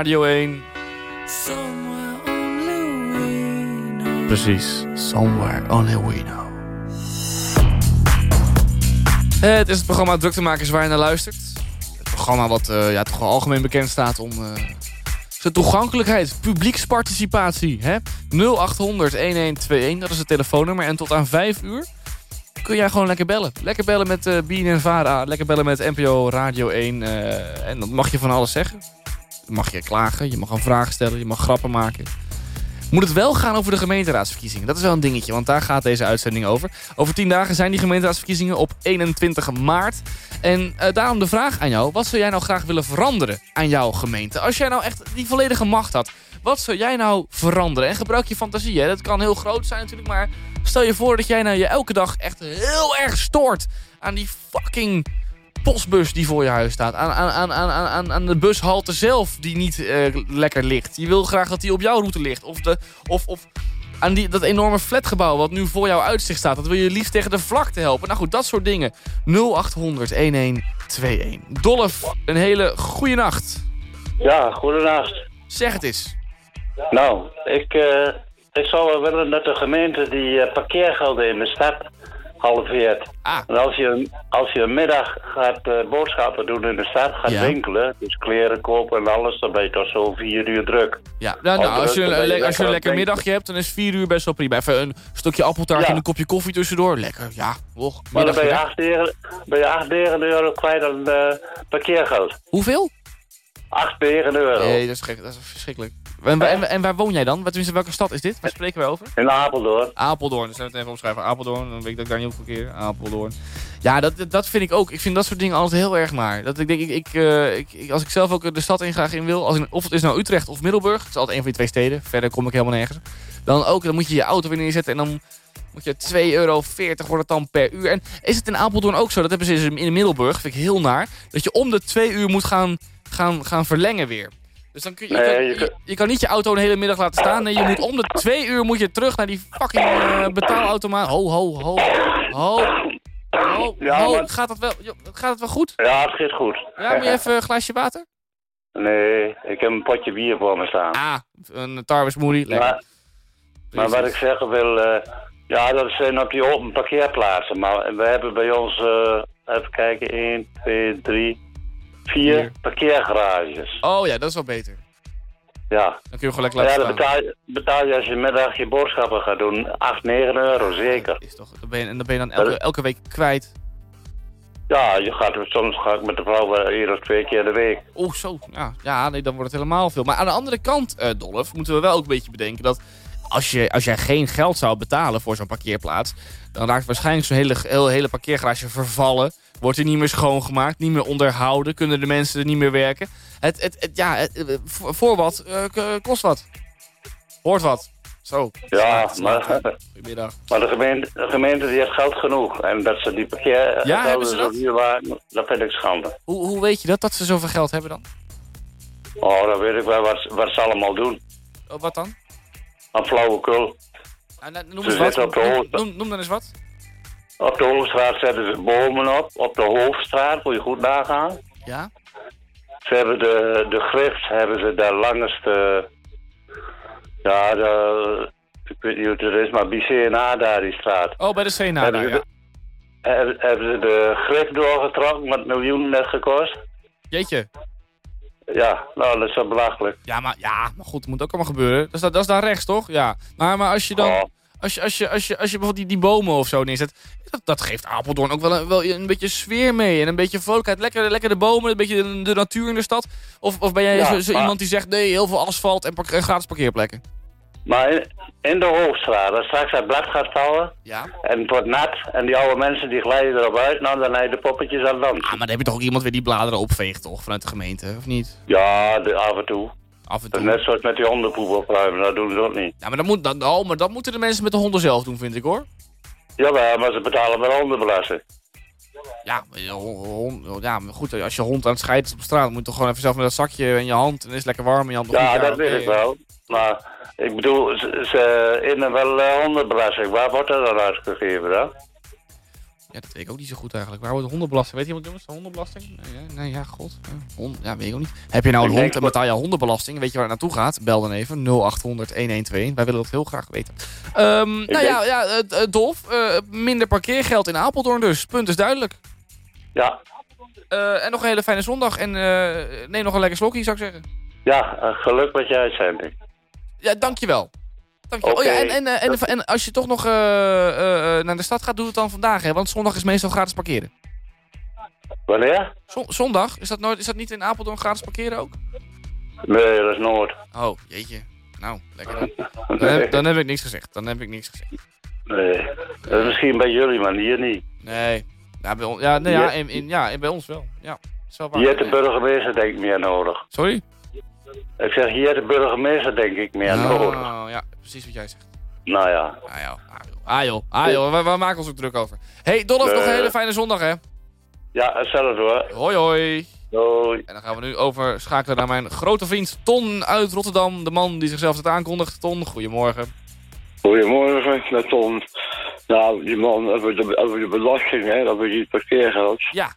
Radio 1. Precies. Somewhere only we know. Het is het programma Druktemakers waar je naar luistert. Het programma wat eh, ja, toch wel algemeen bekend staat om eh, zijn toegankelijkheid, publieksparticipatie. Hè? 0800 1121, dat is het telefoonnummer. En tot aan 5 uur kun jij gewoon lekker bellen. Lekker bellen met uh, en Vara, lekker bellen met NPO Radio 1. eh, en dan mag je van alles zeggen. Mag je klagen, je mag een vraag stellen, je mag grappen maken. Moet het wel gaan over de gemeenteraadsverkiezingen? Dat is wel een dingetje, want daar gaat deze uitzending over. Over 10 dagen zijn die gemeenteraadsverkiezingen op 21 maart. En eh, daarom de vraag aan jou. Wat zou jij nou graag willen veranderen aan jouw gemeente? Als jij nou echt die volledige macht had. Wat zou jij nou veranderen? En gebruik je fantasie. Hè? Dat kan heel groot zijn natuurlijk. Maar stel je voor dat jij nou je elke dag echt heel erg stoort aan die fucking postbus die voor je huis staat. Aan, aan, aan, aan, aan, aan de bushalte zelf die niet eh, lekker ligt. Je wil graag dat die op jouw route ligt. Of, de, of, of aan die, dat enorme flatgebouw wat nu voor jouw uitzicht staat. Dat wil je liefst tegen de vlakte helpen. Nou goed, dat soort dingen. 0800 1121. Dolf, een hele goede nacht. Ja, goedenacht. Zeg het eens. Nou, ik, eh, ik zou wel willen dat de gemeente die eh, parkeergelden in de stad halveert. Ah. En als je, als je een middag gaat eh, boodschappen doen in de stad, gaat Ja. winkelen, dus kleren kopen en alles, dan ben je toch zo vier uur druk. Ja, nou, nou, Als je, een- je als je een lekker middagje hebt, dan is vier uur best wel prima. Even een stukje appeltaart Ja. en een kopje koffie tussendoor. Lekker, ja. Och, Maar dan ben je acht negen- ben je acht, euro kwijt aan eh, parkeergeld. Hoeveel? Acht, negen euro. Nee, dat is, gek, dat is verschrikkelijk. En, waar- en, en waar woon jij dan? Tenminste, welke stad is dit? Waar spreken we over? In Apeldoorn. Apeldoorn. Dus even omschrijven. Apeldoorn. Dan weet ik dat ik daar niet op verkeer. Apeldoorn. Ja, dat, dat vind ik ook. Ik vind dat soort dingen altijd heel erg naar. Dat ik denk, ik, ik, eh, ik, ik- als ik zelf ook de stad in graag in wil, als ik, of het is nou Utrecht of Middelburg, het is altijd een van die twee steden, verder kom ik helemaal nergens. Dan ook, dan moet je je auto weer neerzetten en dan moet je 2,40 euro wordt het dan per uur. En is het in Apeldoorn ook zo, dat hebben ze in in Middelburg, vind ik heel naar, dat je om de twee uur moet gaan, gaan, gaan verlengen weer. Dus dan kun je, je, Nee, kan, je je, kun- je kan niet je auto een hele middag laten staan. Nee, je moet om de twee uur moet je terug naar die fucking eh, betaalautomaat. Ho, ho, ho. Ho. Ho, Ja, ho. maar- Gaat, dat wel, gaat het wel goed? Ja, het gaat goed. Ja, moet je even een glaasje water? Nee, ik heb een potje bier voor me staan. Ah, een tarwe smoothie. Lekker. Maar, maar wat ik zeggen wil, eh, ja, dat zijn op die open parkeerplaatsen. Maar we hebben bij ons, eh, even kijken, 1, 2, 3, 4 parkeergarages. Oh ja, dat is wel beter. Ja. Dan kun je hem gewoon lekker Ja, laten dan betaal, je- betaal je als je middag je boodschappen gaat doen 8, 9 euro zeker. Is toch, dan ben je, en dan ben je dan elke, elke week kwijt. Ja, je gaat, soms ga ik met de vrouw één of twee keer de week. Oh, zo. Ja, ja nee, dan wordt het helemaal veel. Maar aan de andere kant, eh Dolf, moeten we wel ook een beetje bedenken dat... Als, je, als jij geen geld zou betalen voor zo'n parkeerplaats... dan raakt waarschijnlijk zo'n hele, hele, hele parkeergarage vervallen. Wordt er niet meer schoongemaakt, niet meer onderhouden. Kunnen de mensen er niet meer werken. Het, het, het, ja, het, eh, voor, wat eh, kost wat. Hoort wat. Zo. Ja, maar? Goedemiddag. maar de, gemeente, de gemeente die heeft geld genoeg. En dat ze die parkeer Ja, hebben ze dat? duur waren, dat vind ik schande. Hoe, hoe weet je dat, dat ze zoveel geld hebben dan? Oh, dan weet ik wel wat, wat ze allemaal doen. Oh, wat dan? Aan flauwekul. Ah, nou, noem Ze eens wat. noem, noem dan eens wat. Op de Hoofdstraat zetten ze bomen op. Op de Hoofdstraat, moet je goed nagaan. Ja? Ze hebben de, de grift, hebben ze de langste... Ja, de, ik weet niet hoe het is, maar bij CNA daar, die straat. Oh, bij de CNA hebben, daar, ze ja. de, hebben, hebben ze de grift doorgetrokken, wat miljoenen net gekost. Jeetje. Ja, nou, dat is wel belachelijk. Ja, maar, ja, maar goed, het moet ook allemaal gebeuren. Dat is, dat, dat is daar rechts, toch? Ja. Maar, maar als je dan... Oh. Als je, als, je, als, je, als je bijvoorbeeld die, die bomen of zo neerzet... Dat, dat geeft Apeldoorn ook wel een, wel een beetje sfeer mee. En een beetje vrolijkheid. Lekker, lekker de bomen, een beetje de, de natuur in de stad. Of, of ben jij Ja, zo, zo maar- iemand die zegt... Nee, heel veel asfalt en, park- en gratis parkeerplekken. Maar in, de Hoofdstraat, als straks het blad gaat vallen... Ja. En het wordt nat en die oude mensen die glijden erop uit, nou dan heb je de poppetjes aan het dansen. Ah, maar dan heb je toch ook iemand weer die bladeren opveegt, toch? Vanuit de gemeente, of niet? Ja, de, af en toe. Af en toe. net zoals met die hondenpoep opruimen, dat doen ze ook niet. Ja, maar dat, moet, dat, oh, maar dat moeten de mensen met de honden zelf doen, vind ik, hoor. Jawel, maar ze betalen wel hondenbelasting. Ja, ja, maar goed, als je hond aan het scheiden is op straat... moet je toch gewoon even zelf met dat zakje in je hand... en is het lekker warm in je hand. Ja, dat weet ik wel. Maar ik bedoel, ze, ze innen wel eh, hondenbelasting. Waar wordt dat dan uitgegeven dan? Ja, dat weet ik ook niet zo goed eigenlijk. Waar wordt de hondenbelasting? Weet iemand jongens, de hondenbelasting? Nee, ja, nee, ja god. Ja, hond, ja, weet ik ook niet. Heb je nou een Ik hond en betaal je hondenbelasting? Weet je waar het naartoe gaat? Bel dan even 0800 1121. Wij willen dat heel graag weten. Ehm, nou denk- ja, ja eh, eh, Dolf, eh, minder parkeergeld in Apeldoorn dus. Punt is duidelijk. Ja, Eh, en nog een hele fijne zondag. En eh, neem nog een lekker slokje, zou ik zeggen. ja geluk met je uitzending. Ja, dankjewel. Dankjewel. Oh ja, en, en, eh, en, en als je toch nog eh, eh, naar de stad gaat, doe het dan vandaag. Hè? Want zondag is meestal gratis parkeren. Wanneer? Zon- zondag? Is dat, nooit, is dat niet in Apeldoorn gratis parkeren ook? Nee, dat is Noord. Oh, jeetje. Nou, lekker dan. <laughs> Dan heb, dan heb ik niks gezegd. Dan heb ik niks gezegd. Nee, dat is misschien bij jullie, maar hier niet. Nee. Ja, bij, on- ja, nee, ja, in, in, ja, bij ons wel. Ja. Hier heeft de burgemeester denk ik meer nodig. Sorry? Ik zeg, hier de burgemeester denk ik meer nodig. Oh, ja, precies wat jij zegt. Nou ja. Ah joh, ah joh, ah joh, we, we maken ons ook druk over. hey, Dolph, nog een Nee. hele fijne zondag hè. Ja, hetzelfde hoor. Hoi hoi. Hoi. En dan gaan we nu overschakelen naar mijn grote vriend Ton uit Rotterdam. De man die zichzelf het aankondigt. Ton, goedemorgen. Goedemorgen, met Ton. Nou, die man over de, over de belasting, hè, over die parkeergeld. Ja.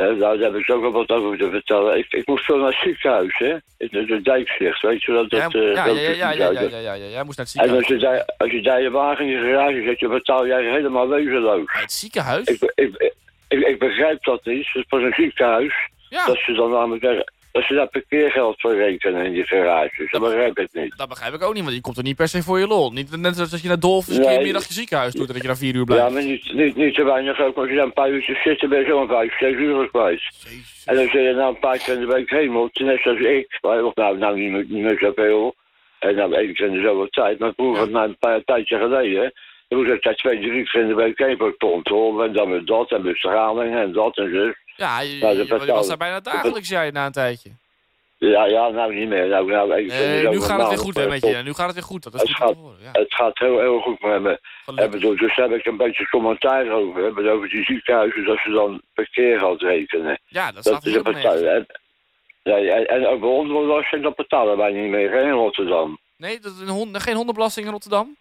Nou, daar heb ik ook wel wat over te vertellen. Ik, ik moest veel naar het ziekenhuis, hè. In de, dijkzicht, weet je dat? dat ja, eh, ja, dat ja, ja, ja, ja, ja, ja, ja, ja, jij moest naar het En als ziekenhuis. je, daar, als je daar je wagen in je garage zet, je betaal jij helemaal wezenloos. Het ziekenhuis? Ik, ik, ik, begrijp dat niet. Het is voor een ziekenhuis. Ja. Dat ze dan namelijk zeggen, dat ze daar parkeergeld voor rekenen in die garages. Dat begrijp ik niet. Dat begrijp ik ook niet, want je komt er niet per se voor je lol. Niet net zoals dat je naar Dolf een keer een middagje ziekenhuis doet en dat je daar vier uur blijft. Ja, maar niet, niet, niet te weinig ook. Als je daar een paar uurtjes zit, dan ben je zo'n vijf, zes uur kwijt. En als je er nou een paar keer in de week heen moet, net zoals ik, maar of nou, nou niet, meer- niet meer zoveel, en nou één keer in de zoveel tijd, maar vroeger, nou, een paar tijdje geleden, dan moest ik daar twee, drie keer in de week heen voor controle, en dan met dat, en bestraling, en dat en zo. Ja, je, Nou, je- dat je was betaal- daar bijna dagelijks jij na een tijdje. Ja, ja, nou niet meer. Nou, nou, Nee, nu gaat het weer goed hè met je. Nu gaat het weer goed. Dat is Het goed gaat, horen. Ja. het gaat heel, heel goed met me. En bedoel, dus daar heb ik een beetje commentaar over. Hè, bedoel, over die ziekenhuizen, dat ze dan parkeergeld rekenen. Ja, dat is een partij. En, nee, en, en over hondenbelasting, dat betalen wij niet meer hè, in Rotterdam. Nee, dat is een geen hondenbelasting in Rotterdam?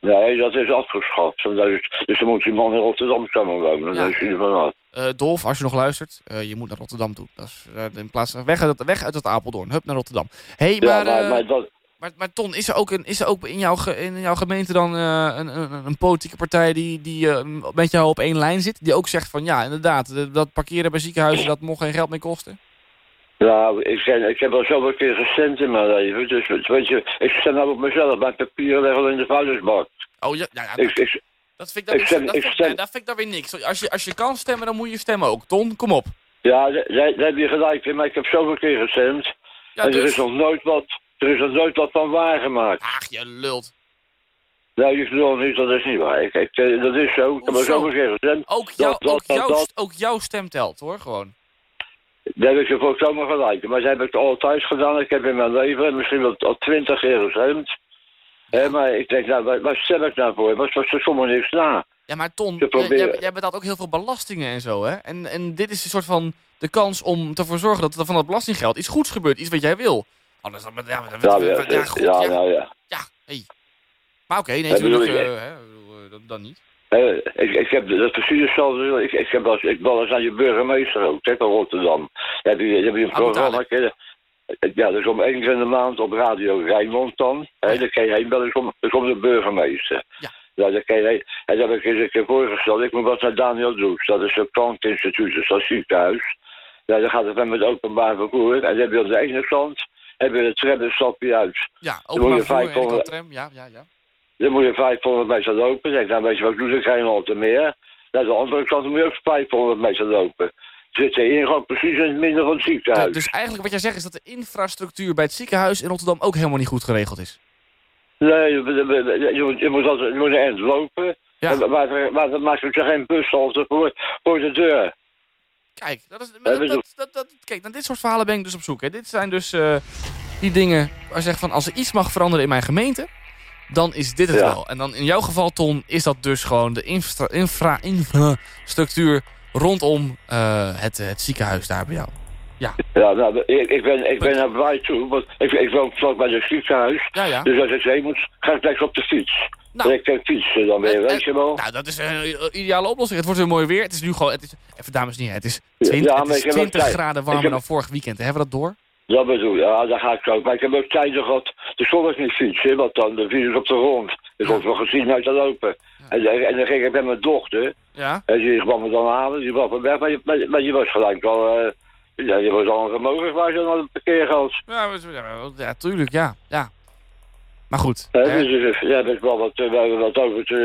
Nee, dat is afgeschaft. En dat is- dus dan moet die man in Rotterdam komen wonen. Dan is hij er vanaf. Eh Dolf, als je nog luistert, eh, je moet naar Rotterdam toe. Dat is eh, in plaats weg uit, het, weg uit het Apeldoorn. Hup naar Rotterdam. hey, Ja, maar, maar, maar dat, maar, maar Ton, is er ook, een, is er ook in, jouw ge- in jouw gemeente dan een, een, een politieke partij die, die met jou op één lijn zit? Die ook zegt van ja, inderdaad, dat parkeren bij ziekenhuizen, dat mocht geen geld meer kosten? nou, ik, ik heb al zoveel keer gestemd in mijn leven. Dus weet je, ik stem nou op mezelf. Mijn papieren liggen al in de vuilnisbak. Oh ja, ja, ja Ik, ik, dat vind ik dan, ik weer- stem- dat ik vind, stem- nee, dat vind ik dan weer niks. Als je, als je kan stemmen, dan moet je stemmen ook. Ton, kom op. Ja, daar daar- daar heb je gelijk in, maar ik heb zoveel keer gestemd. Ja, en er dus? is nog nooit wat, er is nog nooit wat van waargemaakt. Ach, je lult. Nee, ik bedoel niet, dat is niet waar. Eh, dat is zo, ik heb er zoveel keer gestemd. Ook, jou, dat, dat, ook, dat, jouw, ook jouw stem telt hoor, gewoon. Daar heb ik je volkomen gelijk. in. Maar dat heb ik altijd gedaan. Ik heb in mijn leven misschien wel al twintig keer gestemd. Hè, maar ik denk, nou, waar, stem ik nou voor? Wat was er sommige niks na? Ja, maar Ton, Te jij, betaalt ook heel veel belastingen en zo, hè? En, en dit is een soort van de kans om ervoor zorgen dat er van dat belastinggeld iets goeds gebeurt. Iets wat jij wil. Anders dan... Ja, maar- Ja, ja, ja, ja, goed, ja, ja. nou ja. Ja, hey. Maar oké, nee, Ja, bedoel natuurlijk. ik, eh, hè, eh, dan, dan niet. Ik, ik heb dat precies hetzelfde. Ik, ik, heb ik bel eens aan je burgemeester ook, hè, van Rotterdam. Heb je, heb je een programma. Ja, dus om één keer in de maand op Radio Rijnmond dan. Hè, dan kan je heen bellen, dan komt- de burgemeester. Ja. Ja, dan kan je. En dan heb ik eens een keer voorgesteld, ik moet wat naar Daniel Does. Dat is een kantinstituut, dat is dat ziekenhuis. Ja, dan gaat het dan met openbaar vervoer. En dan heb je op de ene kant heb je de tram, dan stap je uit. Ja, openbaar vervoer, en ik 500 tram, ja, ja, ja. dan moet je 500 meter lopen. Denk, nou weet je wat ik doe, dan ga je nog te meer. Naar de andere kant moet je ook 500 meter lopen. Zit de ingang precies in het midden van het ziekenhuis. Dus eigenlijk wat jij zegt is dat de infrastructuur bij het ziekenhuis in Rotterdam ook helemaal niet goed geregeld is. Nee, je, je, je moet, je moet, altijd, je moet een eind lopen. Ja. Maakt er geen bushalte voor, voor de deur. Kijk, dat is, dat, dat, kijk, naar dit soort verhalen ben ik dus op zoek. Hè. Dit zijn dus eh, die dingen waar je zegt van als er iets mag veranderen in mijn gemeente, dan is dit het Ja. wel. En dan in jouw geval, Ton, is dat dus gewoon de infra, infra, infrastructuur rondom eh, het, het ziekenhuis daar bij jou. Ja. Ja, nou, ik, ik ben, ik ben naar Baai toe, want ik, ik woon vlak bij het ziekenhuis. Ja, ja. Dus als ik heen moet, ga ik lekker op de fiets. Nou. Ik kan fietsen dan weer, weet je wel. Nou, dat is een ideale oplossing. Het wordt weer mooi weer. Het is nu gewoon... Het is, even dames en heren, het is 20, Ja, het maar is ik heb ook 20 tijd. graden warmer heb- dan vorig weekend. Hebben we dat door? Dat bedoel ik, ja, daar ga ik ook. Maar ik heb ook tijden gehad, de kon ik niet fietsen, want dan de ik op de grond. Ik kon wel gezien uit te lopen. En, en dan ging ik met mijn dochter, Ja. en die kwam me dan halen, die kwam me weg, maar je, maar, je- maar je was gelijk al, eh, ja, je was al een vermogenswaarde aan het parkeergeld. Ja, ja, ja, tuurlijk, ja. ja. Maar goed. Hè, hè? dus eh, ja, best wel wat, eh, wat over te,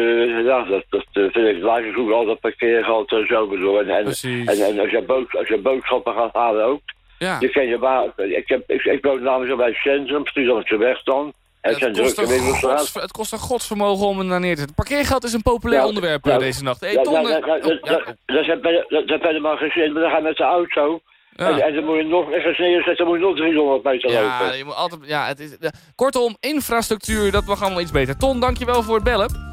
ja, dat, dat vind ik eigenlijk goed, al dat parkeergeld en zo bedoel. En, en, Precies. en, en als, je bood, als je boodschappen gaat halen ook, Ja. je ken je waar, ik, heb, ik, ik woon namelijk zo bij het centrum, precies op de weg dan. Het kost, een winkelstraat. gods, het kost een godsvermogen om hem daar neer te zetten. Parkeergeld is een populair Ja, onderwerp ja. eh, deze nacht. Hey, Ton, ja, eh, ja, ja, dat- zijn bij de magazijn, maar dan ga je met de auto. En, en dan moet je nog even neerzetten, dan moet je nog 300 meter Ja, lopen. je moet altijd, ja, het is, kortom, infrastructuur, dat mag allemaal iets beter. Ton, dankjewel voor het bellen.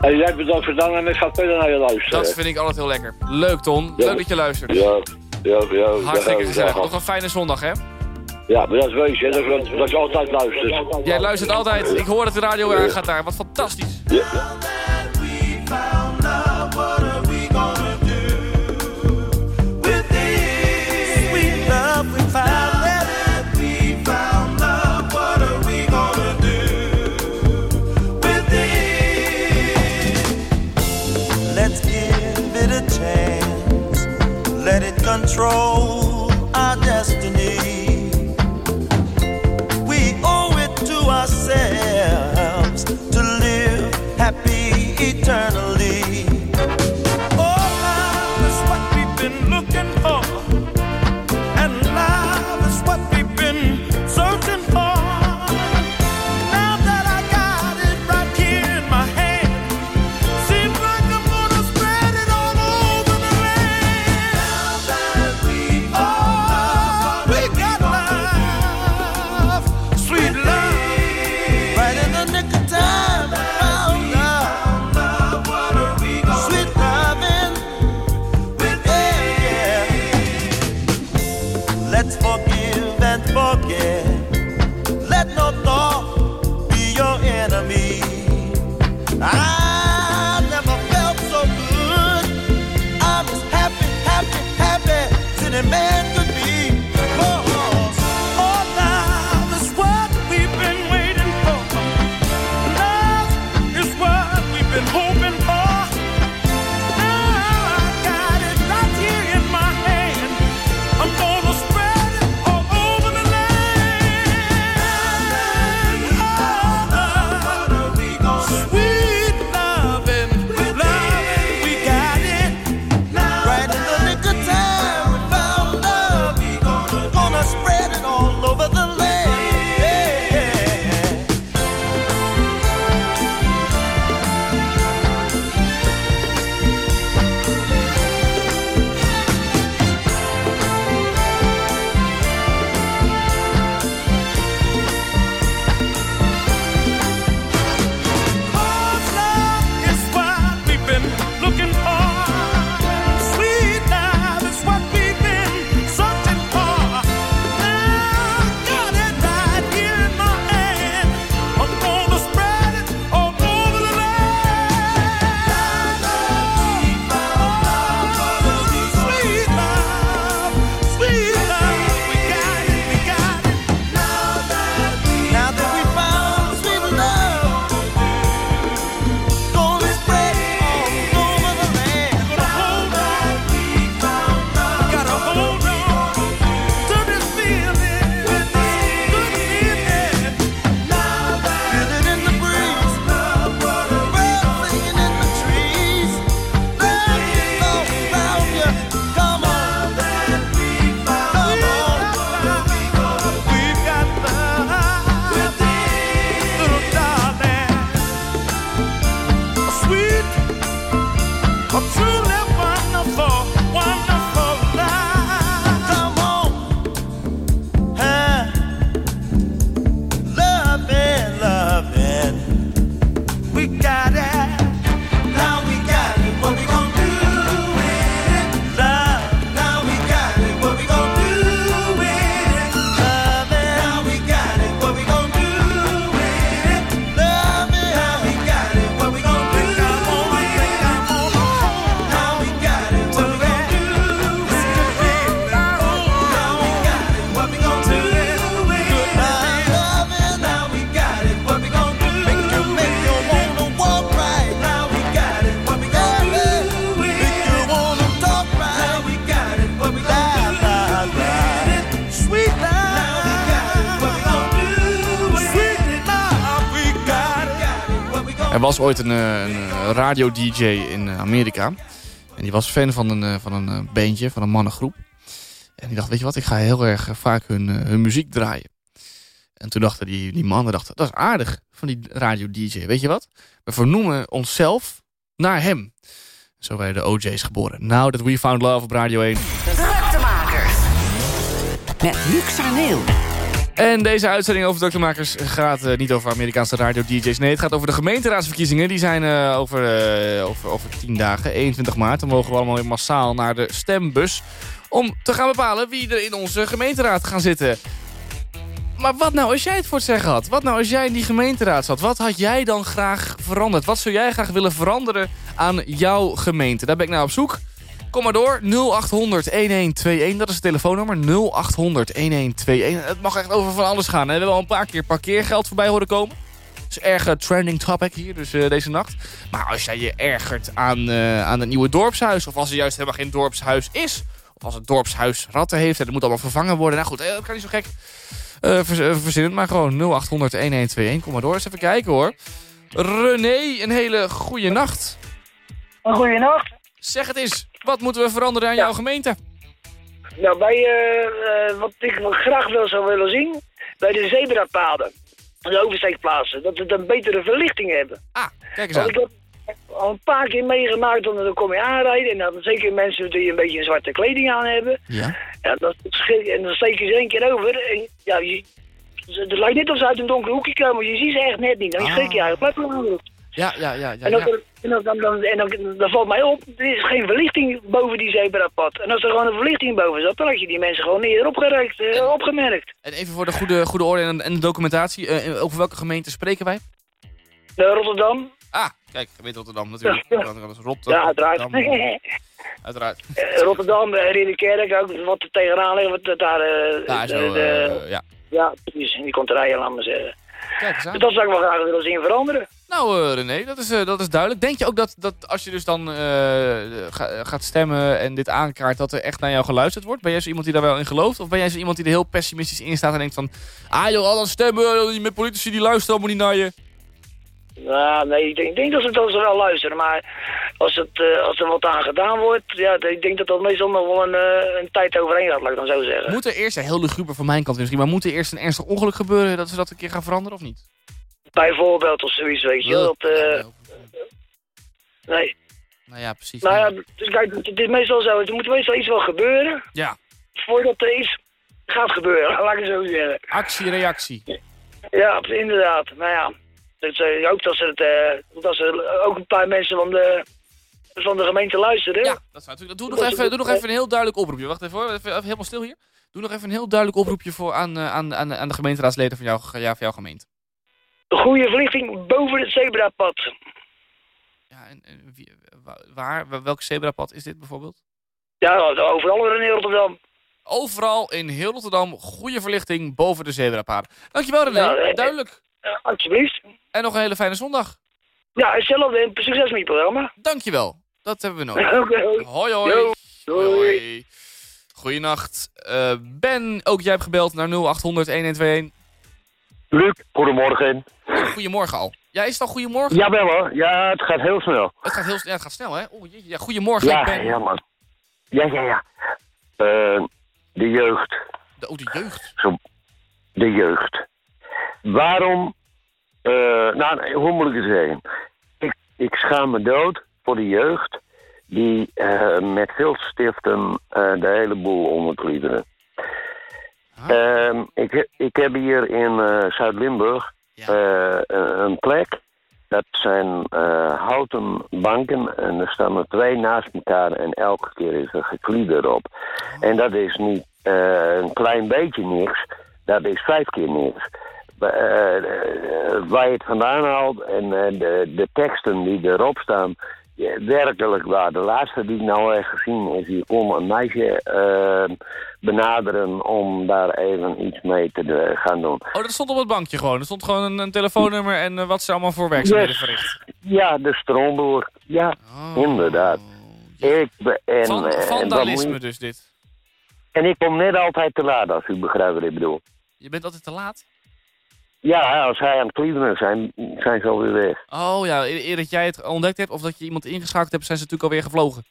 En jij bedankt voor dan en ik ga verder naar je luisteren. Dat vind ik altijd heel lekker. Leuk, Ton. Leuk dat je luistert. Ja, ja, ja. Hartstikke gezellig. Nog een fijne zondag, hè? Ja, maar dat weet je, dat, dat, dat je altijd luistert. Jij luistert altijd. Ik hoor dat de radio weer aangaat daar. Wat fantastisch. Sweet love we found that we found love. What are we gonna do with it? Let's give it a chance. Let it control Hij was ooit een, eh, een eh, radio-dj in eh, Amerika. En die was fan van een, van een bandje, van een mannengroep. En die dacht, weet je wat, ik ga heel erg vaak hun, hun muziek draaien. En toen dachten die, die mannen, dachten, dat is aardig van die radio-dj. Weet je wat? We vernoemen onszelf naar hem. Zo werden de OJ's geboren. Now that we found love op Radio 1. Druktemakers. Met Luc Arneel. En deze uitzending over Druktemakers gaat eh, niet over Amerikaanse radio-dj's. Nee, het gaat over de gemeenteraadsverkiezingen. Die zijn eh, over, eh, over, over tien dagen, 21 maart. Dan mogen we allemaal weer massaal naar de stembus... om te gaan bepalen wie er in onze gemeenteraad gaan zitten. Maar wat nou als jij het voor het zeggen had? Wat nou als jij in die gemeenteraad zat? Wat had jij dan graag veranderd? Wat zou jij graag willen veranderen aan jouw gemeente? Daar ben ik naar op zoek. Kom maar door, 0800 1121. Dat is het telefoonnummer, 0800 1121. Het mag echt over van alles gaan. Hè? We hebben al een paar keer parkeergeld voorbij horen komen. Dat is erg eh, trending topic hier, dus eh, deze nacht. Maar als jij je ergert aan, eh, aan het nieuwe dorpshuis... of als er juist helemaal geen dorpshuis is... of als het dorpshuis ratten heeft en dat moet allemaal vervangen worden... nou goed, dat kan niet zo gek eh vers- eh, verzinnen. Maar gewoon 0800 1121. Kom maar door, eens even kijken hoor. René, een hele goede nacht. Een goede nacht. Zeg het eens, wat moeten we veranderen aan jouw gemeente? Nou, bij, eh, eh, wat ik graag wel zou willen zien, bij de zebrapaden, de oversteekplaatsen, dat we een betere verlichting hebben. Ah, kijk eens Want aan. ik heb al een paar keer meegemaakt, want dan kom je aanrijden en dan zeker mensen die een beetje een zwarte kleding aan hebben. Ja. Ja, dat schrik, en dan steken ze één keer over en ja, je, het lijkt net of ze uit een donker hoekje komen, maar je ziet ze echt net niet. Dan schrik je eigenlijk. Ja, ja, ja, ja. En, dan, ja. en, dan, dan, dan, en dan, dan valt mij op, er is geen verlichting boven die zebrapad. En als er gewoon een verlichting boven zat, dan had je die mensen gewoon eerder opgereikt, eh, opgemerkt. En even voor de goede, goede orde en, en de documentatie. eh, over welke gemeente spreken wij? De Rotterdam. Ah, kijk, gemeente Rotterdam natuurlijk. Ja. Dat is Rotterdam. Ja, uiteraard. <laughs> Uiteraard. Eh, Rotterdam, uh, Ridderkerk, ook wat er tegenaan ligt, wat daar... eh, Daar de- zo, de- eh, ja. Ja, precies. Die komt rijden, laat maar zeggen. Kijk eens aan. Dus dat zou ik wel graag willen zien veranderen. Nou, eh, René, dat is, eh, dat is duidelijk. Denk je ook dat, dat als je dus dan eh, ga- gaat stemmen en dit aankaart... dat er echt naar jou geluisterd wordt? Ben jij zo iemand die daar wel in gelooft? Of ben jij zo iemand die er heel pessimistisch in staat en denkt van... Ah joh, al dat stemmen, die met politici die luisteren allemaal niet naar je. Nou, nee, ik denk, ik denk dat, ze, dat ze wel luisteren, maar als, het, als er wat aan gedaan wordt, ja, ik denk dat dat meestal nog wel een, een tijd overheen gaat, laat ik dan zo zeggen. Moet er eerst, ja, heel luguber van mijn kant misschien... maar moet er eerst een ernstig ongeluk gebeuren dat ze dat een keer gaan veranderen of niet? Bijvoorbeeld of zoiets, weet je. Dat, eh, nee. Nou ja, precies. Nou ja, dus kijk, het is meestal zo, er moet meestal iets wel gebeuren, Ja, voordat er iets gaat gebeuren, <laughs> laat ik het zo zeggen. actie, reactie. Ja, inderdaad. Nou ja, eh, ook dat ze het, eh, dat ze ook een paar mensen van de, van de gemeente luisteren. Ja, dat zou natuurlijk. Doe nog, even, doe nog even een heel duidelijk oproepje. Wacht even hoor, even, even helemaal stil hier. Doe nog even een heel duidelijk oproepje voor aan, aan, aan, aan de gemeenteraadsleden van, jou, ja, van jouw gemeente. Goede verlichting boven het zebrapad. Wa- Waar, wa- welk zebrapad is dit bijvoorbeeld? Ja, overal in Rotterdam. Overal in heel Rotterdam, goede verlichting boven de zebrapaden. Dankjewel René, Ja, eh, duidelijk. alsjeblieft. En nog een hele fijne zondag. Ja, hetzelfde. en Succes met je programma. Dankjewel, dat hebben we nodig. <laughs> Oké. Hoi hoi. Yo, Hoi, hoi. Goeienacht. Eh, ben, ook jij hebt gebeld naar 0800 1121. Luc, goedemorgen. Goedemorgen al. Ja, is het al goedemorgen? Jawel hoor, ja, het gaat heel snel. Het gaat, heel, ja, het gaat snel, hè? Oh, ja, goedemorgen, Ja, ik ben... ja man. Ja, ja, ja. Eh, de jeugd. De, oh, de jeugd. Zo, de jeugd. Waarom, eh, nou, hoe moet ik het zeggen? Ik, ik schaam me dood voor de jeugd die eh, met viltstiften eh de hele boel onderkliederen. Ehm, ik, ik heb hier in Zuid-Limburg eh, een plek. Dat zijn eh, houten banken en er staan er twee naast elkaar en elke keer is er geklieder op. En dat is niet eh, een klein beetje niks, dat is vijf keer niks. Eh, waar je het vandaan haalt en de, de teksten die erop staan, ja, werkelijk waar. De laatste die ik nou heb gezien is, hier komt een meisje eh, benaderen om daar even iets mee te eh, gaan doen. Oh, dat stond op het bankje gewoon. Er stond gewoon een, een telefoonnummer en eh, wat ze allemaal voor werkzaamheden Yes. verricht. Ja, de stroomboer. Ja, inderdaad. Ik ben, en, Oh, Van, eh, en, vandalisme dus dit. en ik kom net altijd te laat, als u begrijpt wat ik bedoel. Je bent altijd te laat? Ja, als hij aan het kliederen zijn, zijn ze alweer weg. Oh ja, eer eer dat jij het ontdekt hebt of dat je iemand ingeschakeld hebt, zijn ze natuurlijk alweer gevlogen.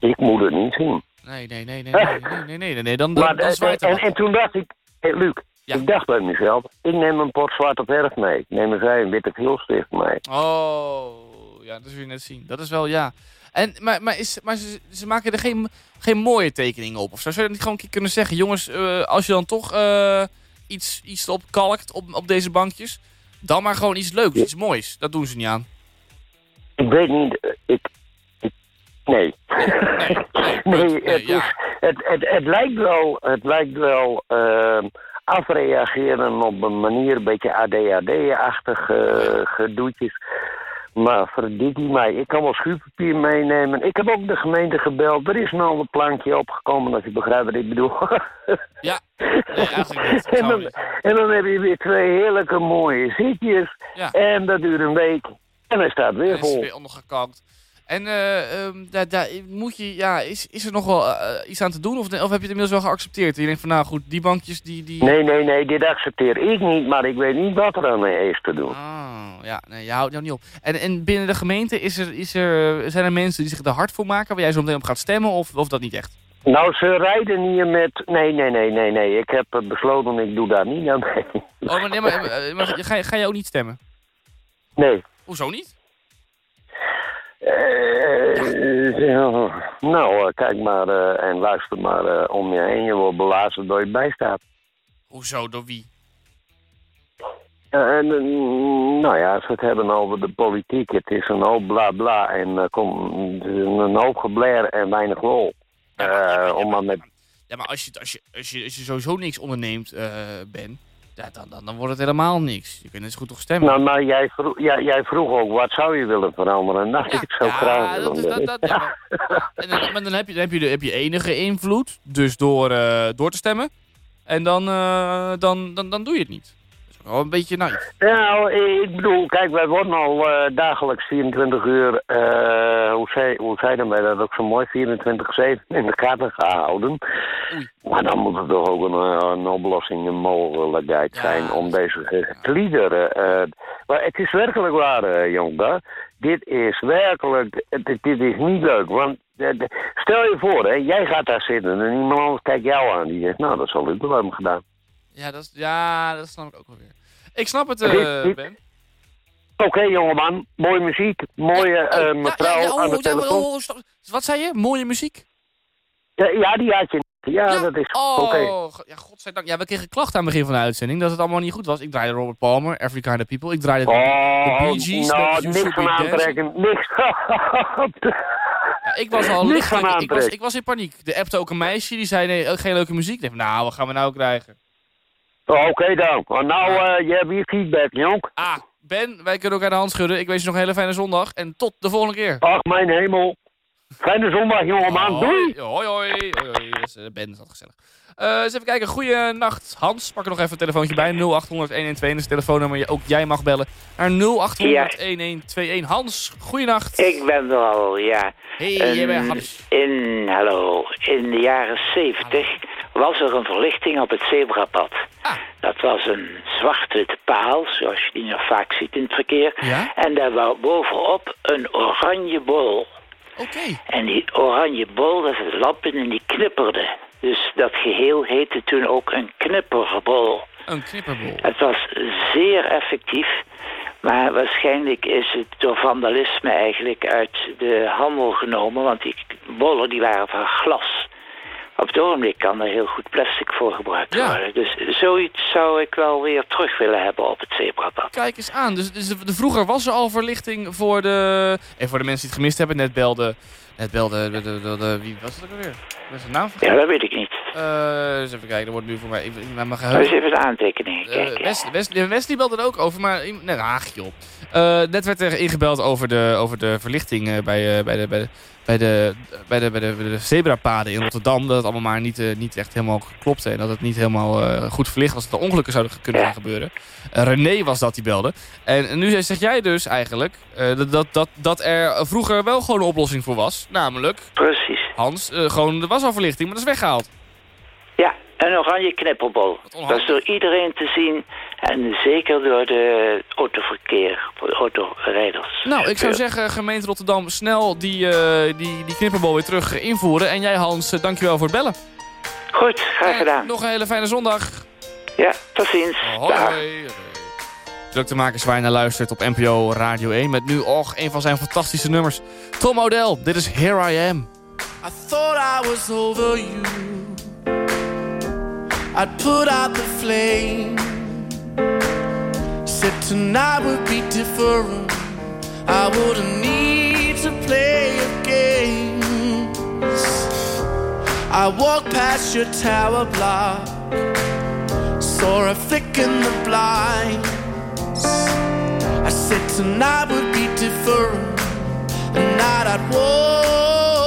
Ik moet het niet zien. Nee, nee, nee, nee, nee, nee, nee, nee, nee, nee, dan, dan, Maar, dan eh, en, en, en toen dacht ik, hé Luc, Ja. ik dacht bij mezelf, ik neem een pot zwarte verf mee. Ik neem zij een witte vilstift mee. Oh, ja, dat wil je net zien. Dat is wel, ja. En, maar maar, is, maar ze, ze maken er geen, geen mooie tekeningen op. Of zo. Zou je dat niet gewoon een keer kunnen zeggen? Jongens, eh, als je dan toch eh, iets, iets op kalkt op, op deze bankjes... dan maar gewoon iets leuks, iets moois. Dat doen ze niet aan. Ik weet niet, eh, ik... ik nee. Nee, <laughs> het, is, het, het, het lijkt wel, het lijkt wel ehm, afreageren op een manier, een beetje ADHD-achtige gedoetjes. Maar verdikkie mij, ik kan wel schuurpapier meenemen. Ik heb ook de gemeente gebeld. Er is nou een plankje opgekomen, als je begrijpt wat ik bedoel. <laughs> Ja, nee, eigenlijk niet. en, dan, en dan heb je weer twee heerlijke mooie zitjes. Ja. En dat duurt een week. En hij staat weer Hij is vol. weer ondergekalkt. En eh, ehm, daar, daar moet je, ja, is, is er nog wel eh, iets aan te doen? Of, of heb je het inmiddels wel geaccepteerd? Je denkt van, nou goed, die bankjes, die... die... Nee, nee, nee, dit accepteer ik niet, maar ik weet niet wat er aan mij is te doen. Oh, ja, nee, je houdt jou niet op. En, en binnen de gemeente is er, is er, zijn er mensen die zich er hard voor maken... waar jij zo meteen op gaat stemmen, of, of dat niet echt? Nou, ze rijden hier met... Nee, nee, nee, nee, nee. Ik heb eh, besloten, ik doe daar niet aan mee. Oh, maar, nee, maar, eh, maar ga, je- ga je ook niet stemmen? Nee. Hoezo niet? Eh, ja, nou, eh, kijk maar eh, en luister maar eh, om je heen. Je wordt belazen door je bijstaat. Hoezo, door wie? Eh, en, eh, nou ja, als we het hebben over de politiek, het is een hoop bla bla en eh, kom, het is een hoop gebler en weinig lol. Eh, om maar met Ja, maar als je, als je, als je, als je sowieso niks onderneemt, eh Ben... Ja, dan, dan, dan wordt het helemaal niks. Je kunt zo goed toch stemmen. Nou, maar jij vroeg, jij, jij vroeg ook, wat zou je willen veranderen? Nou, ik zou graag dat, willen. dat, dat, ja, maar, en dan, maar dan heb je, dan heb je, de, heb je enige invloed, dus door, eh, door te stemmen. En dan, eh, dan, dan, dan doe je het niet. Wel een beetje naïef. Nou, ik bedoel, kijk, wij worden al eh, dagelijks 24 uur, eh, hoe, zei, hoe zeiden wij dat ook zo mooi, 24-7 in de gaten gehouden. Maar dan moet er toch ook een, eh, een oplossing, een mogelijkheid zijn om deze te liederen. maar het is werkelijk waar, jongen. Dit is werkelijk, dit, dit is niet leuk. Want stel je voor, hè, jij gaat daar zitten en iemand anders kijkt jou aan. Die zegt, nou, dat zal ik wel hebben gedaan. Ja, dat, is, ja, dat snap ik ook wel weer. Ik snap het, eh Ben. Oké, jongeman. Mooie muziek. Mooie mevrouw Ja, ja, aan de oh, telefoon. oh. Wat zei je? Mooie muziek? Ja, ja, die had je. Ja, dat is Oh, ja, godzijdank. Ja, we kregen klachten aan het begin van de uitzending dat het allemaal niet goed was. Ik draaide Robert Palmer, Every Kind of People. Ik draaide de, de Bee Gees. nou, niks van aantrekken. Niks. <laughs> Ik was al lichtelijk, ik was, ik was in paniek. De appte ook een meisje, die zei nee, geen leuke muziek. Ik dacht, nou, wat gaan we nou krijgen? Oh, Oké dan. Oh, nou, eh, je hebt hier feedback, jong. Ah, Ben, wij kunnen elkaar de hand schudden. Ik wens je nog een hele fijne zondag. En tot de volgende keer. Ach, mijn hemel. Fijne zondag, jongeman. Doei. Hoi, hoi, hoi. is, eh, ben, dat is altijd gezellig. Eh, eens even kijken. Goeienacht, Hans. Pak er nog even een telefoontje bij. 0800 1121 dat is het telefoonnummer. Je- Ook jij mag bellen naar 0800 1121. Hans, goeienacht. Ik ben er al, ja. Hey, jij bent Hans. In, hallo, in de jaren 70 was er een verlichting op het zebrapad. Ah. Dat was een zwart-witte paal, zoals je die nog vaak ziet in het verkeer. Ja? En daar bovenop een oranje bol. Oké. En die oranje bol, dat is lampen en die knipperde. Dus dat geheel heette toen ook een knipperbol. Een knipperbol. Het was zeer effectief. Maar waarschijnlijk is het door vandalisme eigenlijk uit de handel genomen. Want die bollen die waren van glas. Op het ogenblik kan er heel goed plastic voor gebruikt worden. Dus zoiets zou ik wel weer terug willen hebben op het zebrapad. Kijk eens aan. Dus, dus de, de- vroeger was er al verlichting voor de... En voor de mensen die het gemist hebben, net belde... Net belde... De, de, wie was het ook alweer? Wat is de naam vergeten? Ja, dat weet ik niet. Eh, eens even kijken, er wordt nu voor mij... Even, naar mijn geheugen. eens even de aantekeningen kijken. Wes- Wesley, Wesley belde er ook over, maar... Nee, ach joh. Eh, net werd er ingebeld over de, over de verlichting eh, bij, bij, de, bij, de, bij, de, bij, de, bij, de, zebrapaden in Rotterdam. Dat het allemaal maar niet, niet echt helemaal klopte. En dat het niet helemaal goed verlicht was. Dat er ongelukken zouden kunnen gaan gebeuren. René was dat die belde. En, en nu zeg jij dus eigenlijk dat, dat, dat, dat er vroeger wel gewoon een oplossing voor was. Namelijk... Precies. Hans, gewoon, er was al verlichting, maar dat is weggehaald. Ja, Een oranje knipperbol. Dat is door iedereen te zien. En zeker door de autoverkeer, autorijders. Nou, ik zou zeggen, gemeente Rotterdam, snel die, eh, die, die knipperbol weer terug invoeren. En jij Hans, uh, dankjewel voor het bellen. Goed, graag gedaan. nog een hele fijne zondag. Ja, tot ziens. Hoi. hoi. Druktemakers waar je naar luistert op NPO Radio 1. Met nu och een van zijn fantastische nummers. Tom O'Dell, dit is Here I Am. I thought I was over you. I'd put out the flame. Said tonight would be different. I wouldn't need to play your games. I walked past your tower block. Saw a flick in the blinds. I said tonight would be different. And night I'd walk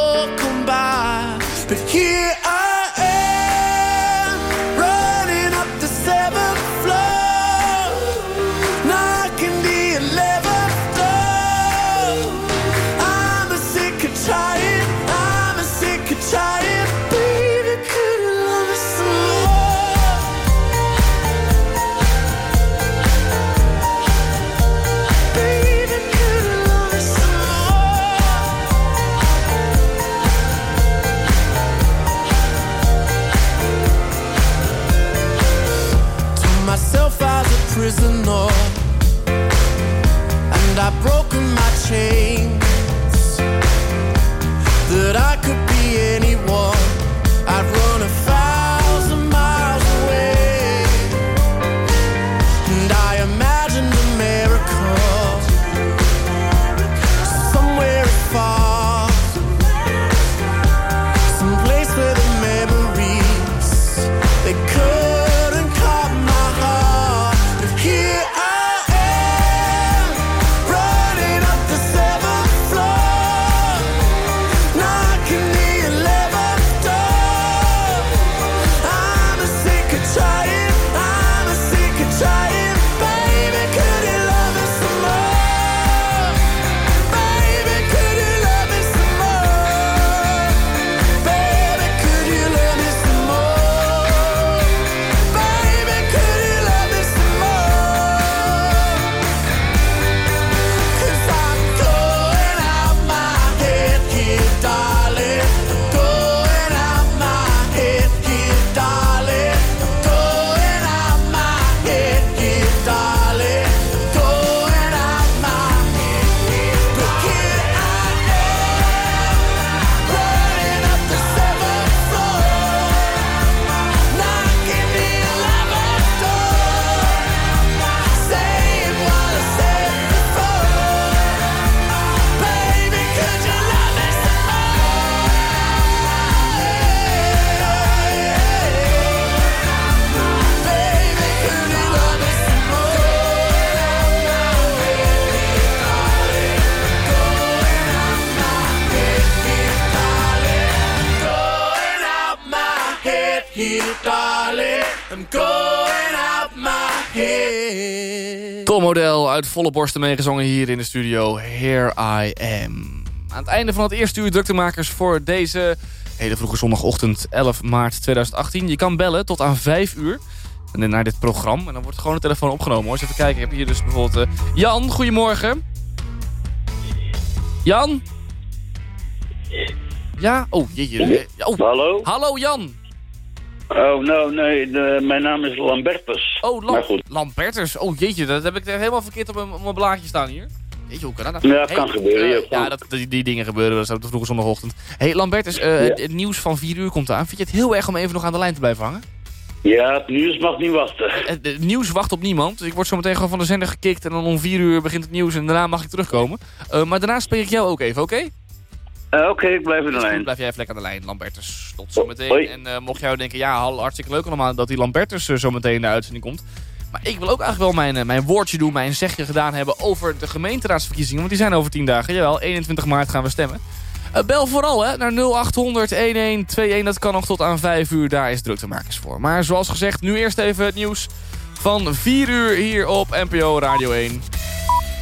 volle borsten meegezongen hier in de studio. Here I Am. Aan het einde van het eerste uur druktemakers voor deze hele vroege zondagochtend 11 maart 2018. Je kan bellen tot aan 5 uur en naar dit programma. En dan wordt gewoon de telefoon opgenomen hoor. Dus even kijken, ik heb hier dus bijvoorbeeld... eh, Jan, goedemorgen. Jan? Ja? Oh, jeetje. eh, Oh. Hallo? Hallo Jan. Oh, nou, nee, de- mijn naam is Lambertus. Oh, Maar goed. Lambertus. Oh jeetje, dat heb ik helemaal verkeerd op mijn, op mijn blaadje staan hier. Jeetje, hoe kan dat? Ja, het kan gebeuren, eh, ja. ja, dat, die, die dingen gebeuren. Dat is de vroege zondagochtend. hey, Lambertus, eh, Ja. het, het nieuws van 4 uur komt aan. Vind je het heel erg om even nog aan de lijn te blijven hangen? Ja, het nieuws mag niet wachten. <laughs> Het, het nieuws wacht op niemand. Dus ik word zo meteen gewoon van de zender gekikt. En dan om 4 uur begint het nieuws en daarna mag ik terugkomen. Eh, maar daarna spreek ik jou ook even, oké? Eh, Oké, ik blijf in de lijn. Blijf jij even lekker aan de lijn, Lambertus. Tot zometeen. Hoi. En eh, mocht jij denken, ja, hartstikke leuk allemaal dat die Lambertus eh, zometeen in de uitzending komt. Maar ik wil ook eigenlijk wel mijn, mijn woordje doen, mijn zegje gedaan hebben over de gemeenteraadsverkiezingen. Want die zijn over 10 dagen. Jawel, 21 maart gaan we stemmen. Bel vooral hè, naar 0800 1121. Dat kan nog tot aan 5 uur. Daar is druktemakers voor. Maar zoals gezegd, nu eerst even het nieuws van 4 uur hier op NPO Radio 1.